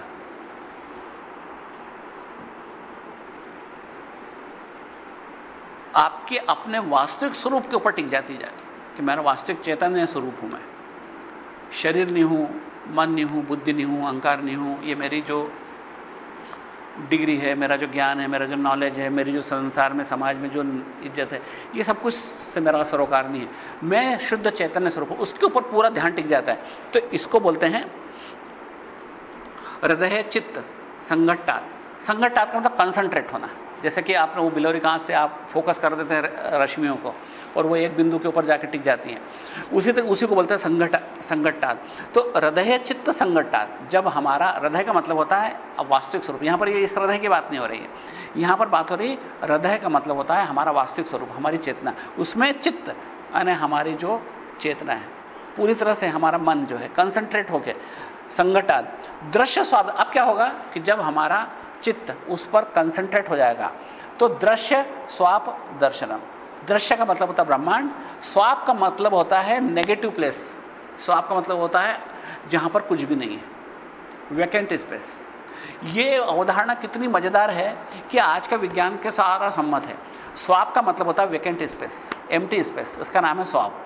आपके अपने वास्तविक स्वरूप के ऊपर टिक जाती जाती कि मेरा वास्तविक चैतन्य स्वरूप हूँ मैं। शरीर नहीं हूँ मन नहीं हूँ, बुद्धि नहीं हूँ, अहंकार नहीं हूँ, ये मेरी जो डिग्री है, मेरा जो ज्ञान है, मेरा जो नॉलेज है, मेरी जो संसार में, समाज में जो इज़्ज़त है, ये सब कुछ से मेरा सरोकार नहीं है। मैं शुद्ध चैतन्य स्वरूप हूँ, उसके ऊपर पूरा ध्यान टिक जाता है। तो इसको बोलते हैं हृदय चित्त संगठटात संगठटात का मतलब कंसंट्रेट होना। जैसे कि आपने वो बिलोरी कांच से आप फोकस कर देते हैं रश्मियों को, और वो एक बिंदु के ऊपर जाकर टिक जाती हैं। उसी तरह उसी को बोलते हैं संगठ संगठटात तो हृदय चित्त संगठटात जब हमारा, हृदय का मतलब होता है, अब वास्तविक स्वरूप। यहाँ पर ये, इस हृदय की बात नहीं हो रही है। यहाँ पर बात हो रही हृदय का मतलब होता है हमारा वास्तविक स्वरूप, हमारी चेतना। उसमें चित्त, यानी हमारी जो चेतना है, पूरी तरह से हमारा मन जो है कंसंट्रेट होकर संगठात दृश्य स्वाद, अब क्या होगा कि जब हमारा चित्त उस पर कंसंट्रेट हो जाएगा। तो दृश्य, स्वाप, दर्शनम। दृश्य का मतलब होता है ब्रह्मांड। स्वाप का मतलब होता है नेगेटिव प्लेस स्वाप का मतलब होता है जहाँ पर कुछ भी नहीं है। वैकेंट स्पेस यह अवधारणा कितनी मज़ेदार है कि आज का विज्ञान के सारा सम्मत है। स्वाप का मतलब होता है वैकेंट स्पेस एम्प्टी स्पेस उसका नाम है स्वाप।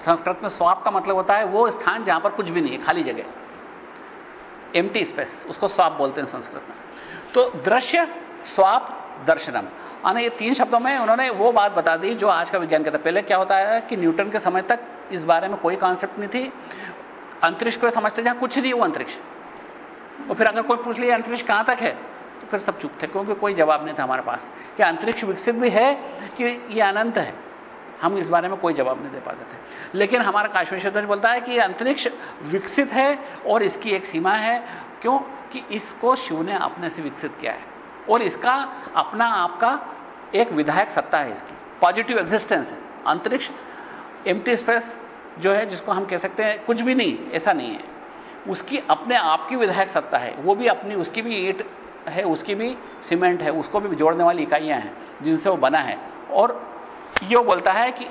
संस्कृत में स्वाप का मतलब होता है वो स्थान जहाँ पर कुछ भी नहीं है, खाली जगह। एम्प्टी स्पेस उसको स्वाप बोलते हैं संस्कृत में। तो दृश्य स्वाप दर्शनम। आने ये तीन शब्दों में उन्होंने वो बात बता दी जो आज का विज्ञान कहता है पहले क्या होता है कि न्यूटन के समय तक इस बारे में कोई कॉन्सेप्ट नहीं थी। अंतरिक्ष को समझते जहाँ कुछ नहीं वो अंतरिक्ष। और फिर अगर कोई पूछ लिया अंतरिक्ष कहाँ तक है? तो फिर सब चुप थे, क्योंकि कोई जवाब नहीं था हमारे पास। कि अंतरिक्ष विकसित भी है कि ये अनंत है? हम इस बारे में कोई जवाब नहीं दे पाते थे। लेकिन हमारा काश्मीर शब्द बोलता है कि अंतरिक्ष विकसित है और इसकी एक सीमा है। क्यों? कि इसको शिव ने अपने से विकसित किया है। और इसका, अपना आपका एक विधायक सत्ता है इसकी। पॉजिटिव एग्जिस्टेंस है। अंतरिक्ष एम्प्टी स्पेस जो है, जिसको हम कह सकते हैं, कुछ भी नहीं, ऐसा नहीं है। उसकी अपने आप की विधायक सत्ता है। वो भी अपनी, उसकी भी ईट है, उसकी भी सीमेंट है, उसको भी जोड़ने वाली इकाइयाँ हैं, जिनसे वो बना है। और यो बोलता है कि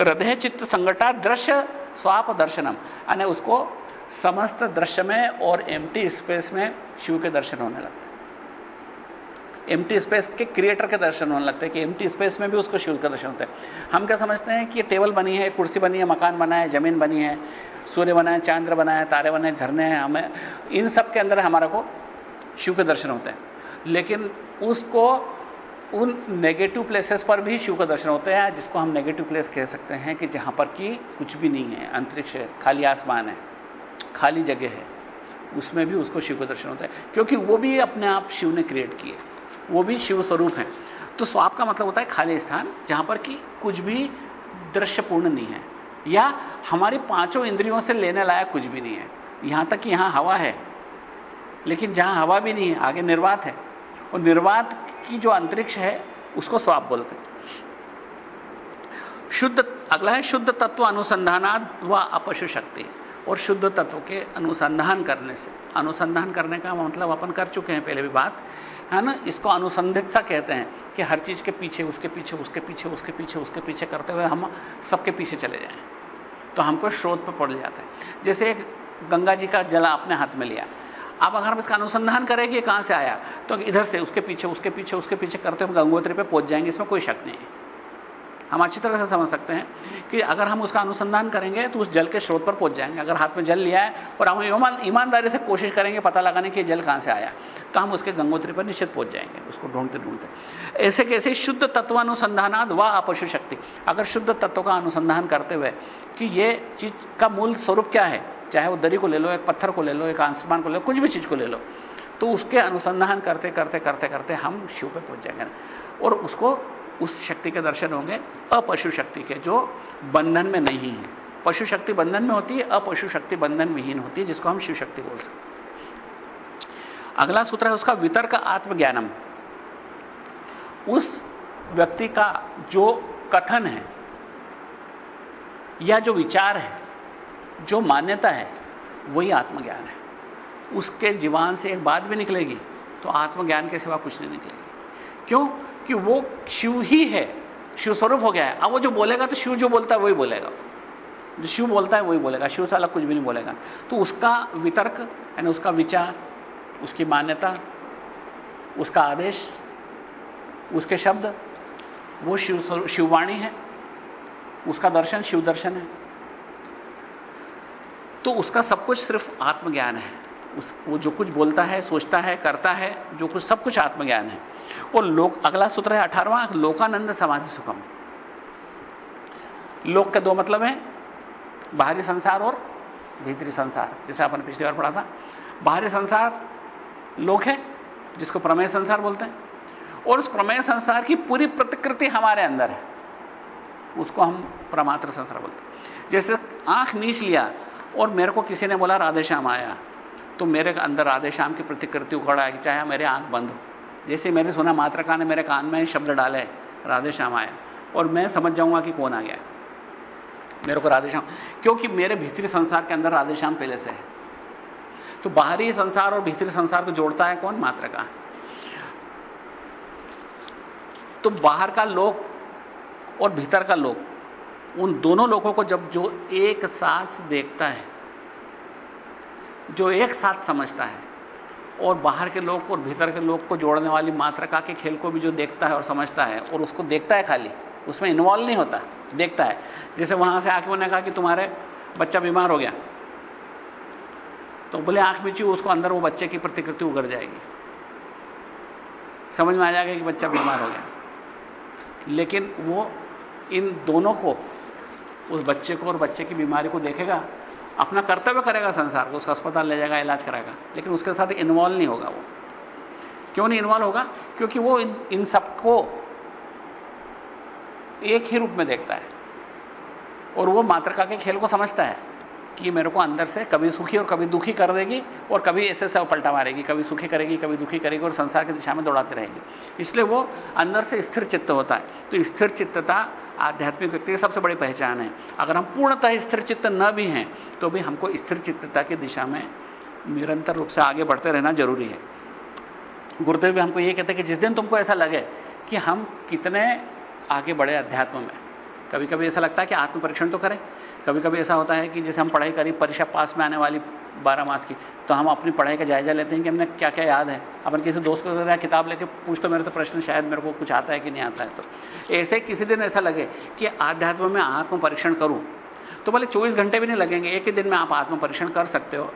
हृदय चित्त संगठा दृश्य स्वाप दर्शनम, यानी उसको समस्त दृश्य में और एम्प्टी स्पेस में शिव के दर्शन होने लगते एम्प्टी स्पेस के क्रिएटर के दर्शन होने लगते हैं कि एम्प्टी स्पेस में भी उसको शिव का दर्शन होता है। हम क्या समझते हैं कि टेबल बनी है, कुर्सी बनी है, मकान बना है, ज़मीन बनी है, सूर्य बना है, चांद्र बना है, तारे बने झरने हैं, हमें इन सब के अंदर हमारा को शिव के दर्शन होते हैं। लेकिन उसको उन नेगेटिव प्लेसेस पर भी शिव का दर्शन होते हैं, जिसको हम नेगेटिव प्लेस कह सकते हैं कि जहाँ पर कि कुछ भी नहीं है, अंतरिक्ष है, खाली आसमान है, खाली जगह है, उसमें भी उसको शिव का दर्शन होता है। क्योंकि वो भी अपने आप शिव ने क्रिएट किए, वो भी शिव स्वरूप है। तो स्वाप का मतलब होता है खाली स्थान, जहाँ पर कि कुछ भी दृश्यपूर्ण नहीं है, या हमारी पाँचों इंद्रियों से लेने लायक कुछ भी नहीं है। यहाँ तक कि यहाँ हवा है, लेकिन जहाँ हवा भी नहीं है, आगे निर्वात है। और निर्वात की जो अंतरिक्ष है, उसको स्वाप बोलते हैं। शुद्ध, अगला है शुद्ध तत्व अनुसंधानाद व अपशु शक्ति। और शुद्ध तत्व के अनुसंधान करने से, अनुसंधान करने का मतलब अपन कर चुके हैं पहले भी बात, है ना? इसको अनुसंधित्सा कहते हैं कि हर चीज़ के पीछे, उसके पीछे उसके पीछे उसके पीछे उसके पीछे करते हुए हम सबके पीछे चले जाएँ। तो हमको स्रोत पर पड़ जाता है। जैसे एक गंगा जी का जल आपने हाथ में लिया। अब अगर हम इसका अनुसंधान करें कि कहाँ से आया तो इधर से, उसके पीछे उसके पीछे उसके पीछे करते हम गंगोत्री पे पहुँच जाएँगे, इसमें कोई शक नहीं है। हम अच्छी तरह से समझ सकते हैं कि अगर हम उसका अनुसंधान करेंगे तो उस जल के स्रोत पर पहुँच जाएँगे। अगर हाथ में जल लिया है, और हम ईमानदारी से कोशिश करेंगे, पता लगाने कि जल कहाँ से आया तो हम उसके गंगोत्री पर निश्चित पहुँच जाएँगे, उसको ढूंढते ढूंढते। ऐसे कैसे शुद्ध तत्वानुसंधानाद व अपशु शक्ति। अगर शुद्ध तत्व का अनुसंधान करते हुए कि ये चीज़ का मूल स्वरूप क्या है चाहे वो दरी को ले लो, एक पत्थर को ले लो, एक आसमान को ले लो, कुछ भी चीज़ को ले लो तो उसके अनुसंधान करते करते करते करते हम शिव पे पहुँच जाएँगे। और उसको उस शक्ति के दर्शन होंगे, अपशु शक्ति के, जो बंधन में नहीं है। पशु शक्ति बंधन में होती है, अपशु शक्ति बंधन विहीन होती है, जिसको हम शिव शक्ति बोल सकते अगला सूत्र है उसका वितर्क आत्मज्ञानम। उस व्यक्ति का जो कथन है, या जो विचार है जो मान्यता है, वही आत्मज्ञान है। उसके जीवान से एक बात भी निकलेगी तो आत्मज्ञान के सिवा कुछ नहीं निकलेगी। क्यों? कि वो शिव ही है, शिव स्वरूप हो गया है। अब वो जो बोलेगा तो शिव जो बोलता है, वही बोलेगा। जो शिव बोलता है, वही बोलेगा। शिव से अलग कुछ भी नहीं बोलेगा। तो उसका वितर्क, यानी उसका विचार, उसकी मान्यता, उसका आदेश, उसके शब्द, वो शिव शिववाणी है। उसका दर्शन, शिव दर्शन है। तो उसका सब कुछ सिर्फ़ आत्मज्ञान है। उस, वो जो कुछ बोलता है, सोचता है, करता है, जो कुछ, सब कुछ आत्मज्ञान है। और लोक, अगला सूत्र है अठारवा, लोकानंद समाधि सुखम। लोक के दो मतलब हैं, बाहरी संसार और भीतरी संसार, जैसे आपने पिछली बार पढ़ा था। बाहरी संसार लोक है, जिसको प्रमेय संसार बोलते हैं। और उस प्रमेय संसार की पूरी प्रतिकृति हमारे अंदर है। उसको हम प्रमात्र संसार बोलते हैं। जैसे आँख नीच लिया और मेरे को किसी ने बोला राधेश्याम आया। तो मेरे अंदर राधेश्याम की प्रतिकृति उखड़ा है चाहे मेरे आँख बंद हो। जैसे मैंने सुना मात्रका ने मेरे कान में शब्द डाले राधेश्याम आया। और मैं समझ जाऊँगा कि कौन आ गया। मेरे को राधेश्याम क्योंकि मेरे भीतरी संसार के अंदर राधेश्याम पहले से है। तो बाहरी संसार और भीतरी संसार को जोड़ता है कौन? मात्रका तो बाहर का लोक और भीतर का लोक उन दोनों लोगों को जब जो एक साथ देखता है, जो एक साथ समझता है, और बाहर के लोग और भीतर के लोग को जोड़ने वाली मात्रका के खेल को भी जो देखता है और समझता है, और उसको देखता है खाली, उसमें इन्वॉल्व नहीं होता, देखता है। जैसे वहाँ से आके उन्होंने कहा कि तुम्हारे बच्चा बीमार हो गया तो बोले, आँख मिची उसको अंदर वो बच्चे की प्रतिकृति उगर जाएगी। समझ में आ जाएगा कि बच्चा बीमार हो गया। लेकिन वो इन दोनों को उस बच्चे को और बच्चे की बीमारी को देखेगा अपना कर्तव्य करेगा संसार को उसका अस्पताल ले जाएगा इलाज कराएगा लेकिन उसके साथ इन्वॉल्व नहीं होगा वो। क्यों नहीं इन्वॉल्व होगा? क्योंकि वो इन, इन सबको एक ही रूप में देखता है और वो मातृका के खेल को समझता है। कि मेरे को अंदर से कभी सुखी और कभी दुखी कर देगी और कभी ऐसे से पलटा मारेगी, कभी सुखी करेगी, कभी दुखी करेगी और संसार की दिशा में दौड़ाती रहेगी। इसलिए वो अंदर से स्थिर चित्त होता है। तो स्थिर चित्तता आध्यात्मिक व्यक्ति की सबसे बड़ी पहचान है। अगर हम पूर्णतः स्थिर चित्त न भी हैं तो भी हमको स्थिर चित्तता की दिशा में निरंतर रूप से आगे बढ़ते रहना ज़रूरी है। गुरुदेव भी हमको ये कहते हैं कि जिस दिन तुमको ऐसा लगे कि हम कितने आगे बढ़े अध्यात्म में कभी कभी ऐसा लगता है कि आत्म परीक्षण तो करें कभी कभी ऐसा होता है कि जैसे हम पढ़ाई करी, परीक्षा पास में आने वाली बारह मास की तो हम अपनी पढ़ाई का जायजा लेते हैं कि हमने क्या क्या याद है। अपन किसी दोस्त को किताब लेके पूछ तो मेरे से प्रश्न शायद मेरे को कुछ आता है कि नहीं आता है तो ऐसे किसी दिन ऐसा लगे कि आध्यात्म में आत्म परीक्षण करूँ तो बोले चौबीस घंटे भी नहीं लगेंगे, एक ही दिन में आप आत्म परीक्षण कर सकते हो।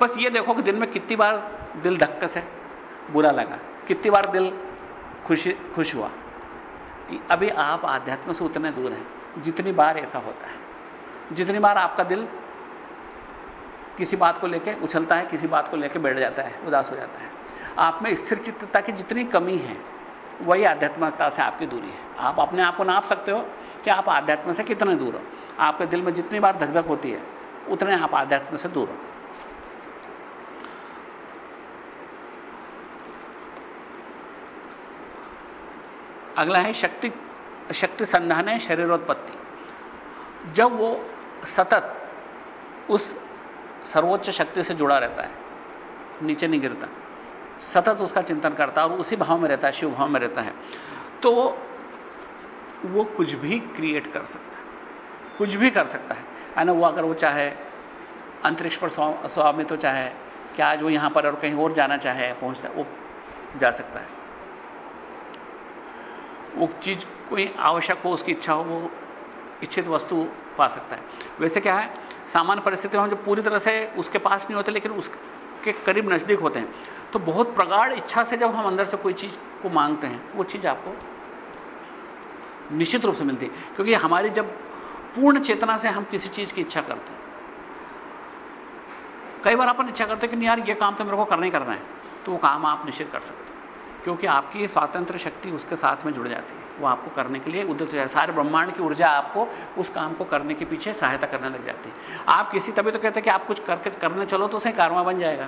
बस ये देखो कि दिन में कितनी बार दिल धक्कस है, बुरा लगा, कितनी बार दिल खुशी, खुश हुआ। अभी आप आध्यात्म से उतने दूर हैं, जितनी बार ऐसा होता है। जितनी बार आपका दिल किसी बात को लेकर उछलता है, किसी बात को लेकर बैठ जाता है, उदास हो जाता है। आप में स्थिर चित्तता की जितनी कमी है, वही आध्यात्मिकता से आपकी दूरी है। आप अपने आप को नाप सकते हो कि आप आध्यात्म से कितने दूर हो। आपके दिल में जितनी बार धक धक होती है, उतने आप आध्यात्म से दूर हो। अगला है शक्ति शक्ति संधान है शरीरोत्पत्ति। जब वो सतत उस सर्वोच्च शक्ति से जुड़ा रहता है, नीचे नहीं गिरता। सतत उसका चिंतन करता और उसी भाव में रहता है, शिव भाव में रहता है। तो वो कुछ भी क्रिएट कर सकता है, कुछ भी कर सकता है। है ना, वो अगर वो चाहे अंतरिक्ष पर स्वामित्व तो चाहे, कि आज वो यहाँ पर और कहीं और जाना चाहे, पहुँचता वो जा सकता है। वो चीज़ कोई आवश्यक हो, उसकी इच्छा हो, वो इच्छित वस्तु पा सकता है। वैसे क्या है, सामान्य परिस्थितियों में जो पूरी तरह से उसके पास नहीं होते, लेकिन उसके करीब नज़दीक होते हैं तो बहुत प्रगाढ़ इच्छा से जब हम अंदर से कोई चीज़ को मांगते हैं तो वो चीज़ आपको निश्चित रूप से मिलती है। क्योंकि हमारी जब पूर्ण चेतना से हम किसी चीज़ की इच्छा करते हैं, कई बार अपन इच्छा करते हैं कि यार, ये काम तो मेरे को करना ही करना है तो वो काम आप निश्चित कर सकते हैं, क्योंकि आपकी स्वातंत्र शक्ति उसके साथ में जुड़ जाती है। वो आपको करने के लिए जाए सारे ब्रह्मांड की ऊर्जा आपको उस काम को करने के पीछे सहायता करने लग जाती है। आप किसी, तभी तो कहते हैं कि आप कुछ करके करने चलो तो उसे कारवा बन जाएगा।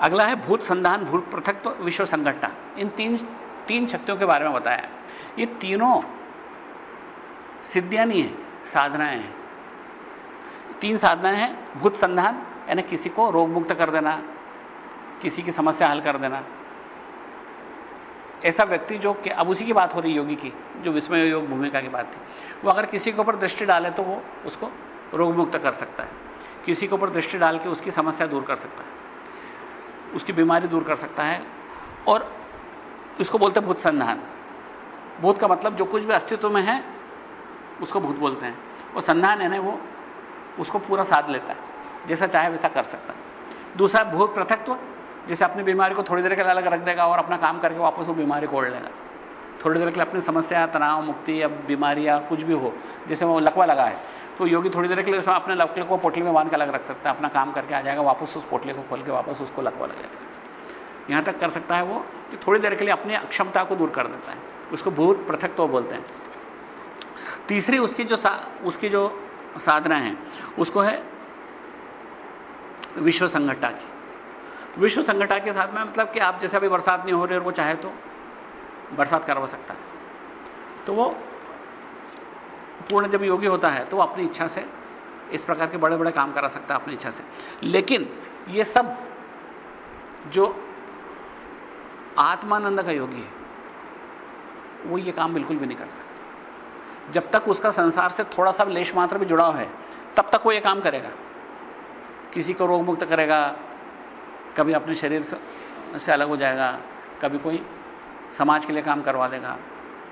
अगला है भूत संधान, भूत पृथक तो विश्व संगठना। इन तीन तीन शक्तियों के बारे में बताया। ये तीनों सिद्धियाँ नहीं है, साधनाएँ हैं। तीन साधनाएँ हैं, भूत संधान, यानी किसी को रोग मुक्त कर देना। किसी की समस्या हल कर देना। ऐसा व्यक्ति जो कि, अब उसी की बात हो रही योगी की, जो विस्मय योग भूमिका की बात थी, वो अगर किसी के ऊपर दृष्टि डाले तो वो उसको रोग मुक्त कर सकता है। किसी के ऊपर दृष्टि डाल के उसकी समस्या दूर कर सकता है, उसकी बीमारी दूर कर सकता है, और इसको बोलते भूत संधान। भूत का मतलब जो कुछ भी अस्तित्व में है, उसको भूत बोलते हैं। और संधान है ना, वो उसको पूरा साध लेता है, जैसा चाहे वैसा कर सकता है। दूसरा, भूत पृथकत्व। जैसे अपनी बीमारी को थोड़ी देर के लिए अलग रख देगा और अपना काम करके वापस वो बीमारी कोड़ लेगा। थोड़ी देर के लिए अपनी समस्या, तनाव, मुक्ति या बीमारी या कुछ भी हो, जैसे वो लकवा लगा है तो योगी थोड़ी देर के लिए अपने लकवे को पोटली में बाँध के अलग रख सकता है, अपना काम करके आ जाएगा, वापस उस पोटली को खोल के वापस उसको लकवा लगेगा यहाँ तक कर सकता है वो कि थोड़ी देर के लिए अपनी अक्षमता को दूर कर देता है। उसको भूत पृथक तो बोलते हैं। तीसरी उसकी जो उसकी जो साधना है, उसको है विश्व संगठा की। विश्व संगठा के साथ में मतलब कि आप जैसे अभी बरसात नहीं हो रही और वो चाहे तो बरसात करवा सकता है। तो वो पूर्ण जब योगी होता है तो वो अपनी इच्छा से, इस प्रकार के बड़े बड़े काम करा सकता है अपनी इच्छा से। लेकिन ये सब जो आत्मानंद का योगी है, वो ये काम बिल्कुल भी नहीं करता। जब तक उसका संसार से थोड़ा सा लेश मात्र भी जुड़ाव है, तब तक वो ये काम करेगा। किसी को रोग मुक्त करेगा कभी अपने शरीर से अलग हो जाएगा, कभी कोई समाज के लिए काम करवा देगा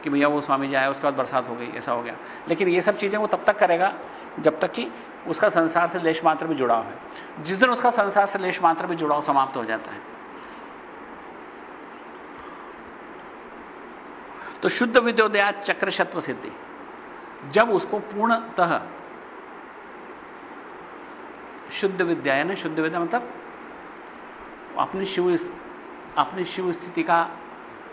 कि भैया वो स्वामी जी आए, उसके बाद बरसात हो गई, ऐसा हो गया। लेकिन ये सब चीज़ें वो तब तक करेगा जब तक कि उसका संसार से लेश मात्र भी जुड़ाव है। जिस दिन उसका संसार से लेश मात्र भी जुड़ाव समाप्त हो जाता है। तो शुद्ध विद्योदया चक्र शत्व सिद्धि, जब उसको पूर्णतः शुद्ध विद्या है ना शुद्ध विद्या मतलब अपनी शिव अपनी शिव स्थिति का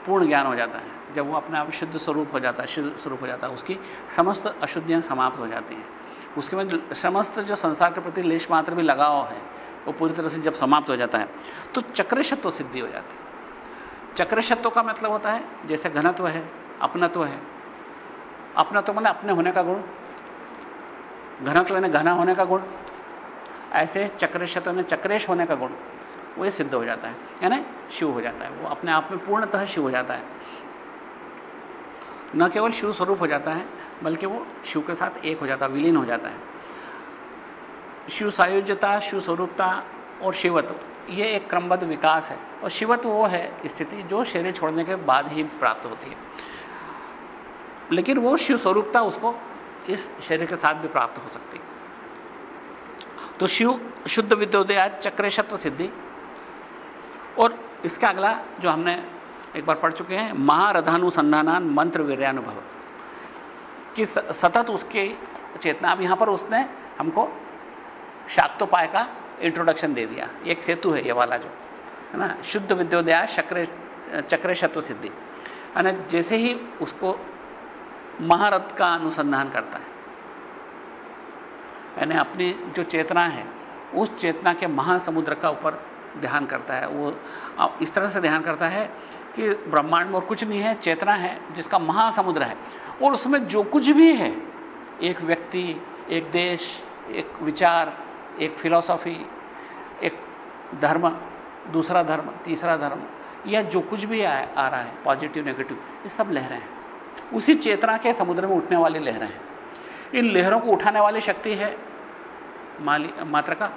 पूर्ण ज्ञान हो जाता है। जब वो अपने आप शुद्ध स्वरूप हो जाता है, शुद्ध स्वरूप हो जाता है, उसकी समस्त अशुद्धियाँ समाप्त हो जाती हैं। उसके बाद समस्त जो संसार के प्रति लेश मात्र भी लगाव है, वो पूरी तरह से जब समाप्त हो जाता है तो चक्रशत्व सिद्धि हो जाती है। चक्रशत्व का मतलब होता है, जैसे घनत्व है, अपनत्व है। अपनत्व मैंने अपने होने का गुण। घनत्व यानी घना होने का गुण। ऐसे चक्रशत्व में चक्रेश होने का गुण। वो सिद्ध हो जाता है, यानी शिव हो जाता है, वो अपने आप में पूर्णतः शिव हो जाता है। न केवल शिव स्वरूप हो जाता है, बल्कि वो शिव के साथ एक हो जाता है विलीन हो जाता है। शिव सायुज्यता, शिव स्वरूपता और शिवत्व, ये एक क्रमबद्ध विकास है। और शिवत्व वो है स्थिति जो शरीर छोड़ने के बाद ही प्राप्त होती है। लेकिन वो शिव स्वरूपता उसको इस शरीर के साथ भी प्राप्त हो सकती है। तो शिव, शुद्ध विद्योदया चक्रेशत्व सिद्धि और इसका अगला जो हमने एक बार पढ़ चुके हैं महारथानुसंधान मंत्र वीर्यानुभव। कि सतत उसके चेतना, अब यहाँ पर उसने हमको शाक्तोपाय का इंट्रोडक्शन दे दिया। एक सेतु है ये वाला जो, है ना? शुद्ध विद्योदया चक्रे, चक्रेशत्व सिद्धि। जैसे ही उसको महारथ का अनुसंधान करता है, यानी अपनी जो चेतना है, उस चेतना के महासमुद्र का ऊपर ध्यान करता है। वो इस तरह से ध्यान करता है कि ब्रह्मांड में और कुछ नहीं है चेतना है जिसका महासमुद्र है। और उसमें जो कुछ भी है एक व्यक्ति एक देश एक विचार एक फिलॉसफी एक धर्म दूसरा धर्म तीसरा धर्म या जो कुछ भी आ, आ रहा है पॉजिटिव नेगेटिव ये सब लहरें हैं। उसी चेतना के समुद्र में उठने वाली लहरें हैं। इन लहरों को उठाने वाली शक्ति है माली मात्र का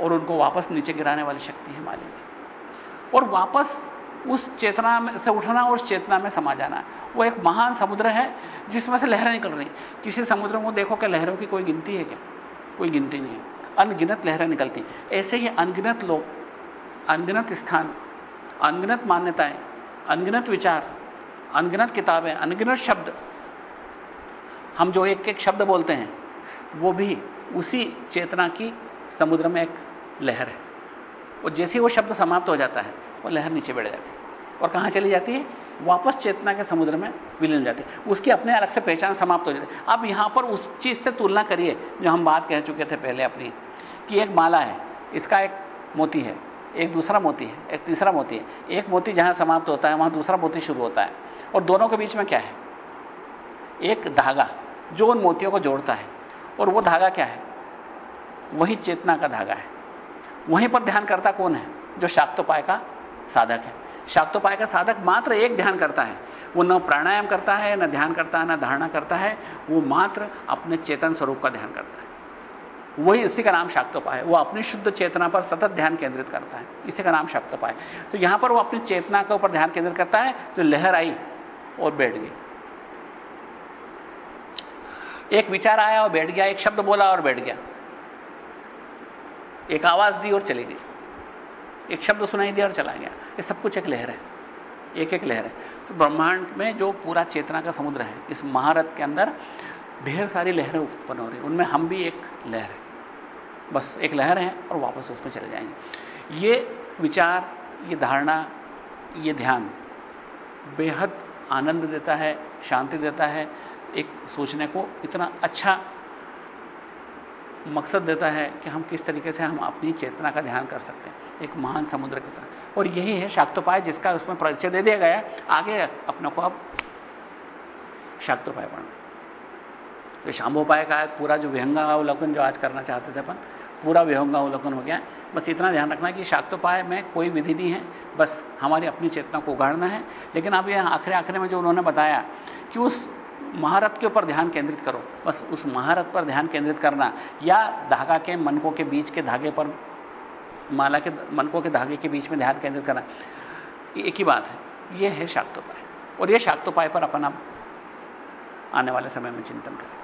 और उनको वापस नीचे गिराने वाली शक्ति है माली की और वापस उस चेतना में, से उठना और उस चेतना में समा जाना। वो एक महान समुद्र है, जिसमें से लहरें निकल रही। किसी समुद्र को देखो कि लहरों की कोई गिनती है क्या? कोई गिनती नहीं है। अनगिनत लहरें निकलती। ऐसे ही अनगिनत लोग, अनगिनत स्थान, अनगिनत मान्यताएँ, अनगिनत विचार, अनगिनत किताबें, अनगिनत शब्द, हम जो एक एक शब्द बोलते हैं, वो भी उसी चेतना की समुद्र में एक लहर है। और जैसे ही वो शब्द समाप्त हो जाता है, वो लहर नीचे बैठ जाती है। और कहाँ चली जाती है? वापस चेतना के समुद्र में विलीन हो जाती है। उसकी अपने अलग से पहचान समाप्त हो जाती है। अब यहाँ पर उस चीज़ से तुलना करिए, जो हम बात कह चुके थे पहले अपनी, कि एक माला है, इसका एक मोती है, एक दूसरा मोती है, एक तीसरा मोती है। एक मोती जहाँ समाप्त होता है, वहाँ दूसरा मोती शुरू होता है। और दोनों के बीच में क्या है? एक धागा, जो उन मोतियों को जोड़ता है। और वो धागा क्या है? वही चेतना का धागा है। वहीं पर ध्यान करता कौन है? जो शाक्तोपाय का साधक है। शाक्तोपाय का साधक मात्र एक ध्यान करता है। वो न प्राणायाम करता है, न ध्यान करता है न धारणा करता है। वो मात्र अपने चेतन स्वरूप का ध्यान करता है। वही इसी का नाम शाक्तोपाय है। वो अपनी शुद्ध चेतना पर सतत ध्यान केंद्रित करता है। इसी का नाम शाक्तोपाय तो यहाँ पर वो अपनी चेतना के ऊपर ध्यान केंद्रित करता है जो लहर आई और बैठ गई। एक विचार आया और बैठ गया, एक शब्द बोला और बैठ गया। एक आवाज़ दी और चली गई। एक शब्द सुनाई दिया और चला गया। ये सब कुछ एक लहर है। एक एक लहर है। तो ब्रह्मांड में जो पूरा चेतना का समुद्र है, इस महारथ के अंदर ढेर सारी लहरें उत्पन्न हो रही उनमें हम भी एक लहर है। बस एक लहर है और वापस उसमें चले जाएँगे। ये विचार, ये धारणा, ये ध्यान बेहद आनंद देता है, शांति देता है, एक सोचने को इतना अच्छा मकसद देता है कि हम किस तरीके से हम अपनी चेतना का ध्यान कर सकते हैं, एक महान समुद्र की तरह। और यही है शाक्तोपाय, जिसका उसमें परिचय दे दिया गया आगे अपने को अब शाक्तोपाय पढ़ना तो शाम्भोपाय का पूरा जो विहंगावलोकन जो आज करना चाहते थे अपन, पूरा विहंगावलोकन हो गया बस इतना ध्यान रखना कि शाक्तोपाय में कोई विधि नहीं है, बस हमारी अपनी चेतना को उगाड़ना है। लेकिन अब यह आखिरी आखिरी में जो उन्होंने बताया कि उस महारत के ऊपर ध्यान केंद्रित करो। बस उस महारथ पर ध्यान केंद्रित करना। या धागा के मनकों के बीच के धागे पर, माला के मनकों के धागे के बीच में ध्यान केंद्रित करना। एक ही बात है। यह है शाक्तोपाय। और यह शाक्तोपाय पर अपन आप आने वाले समय में चिंतन करें।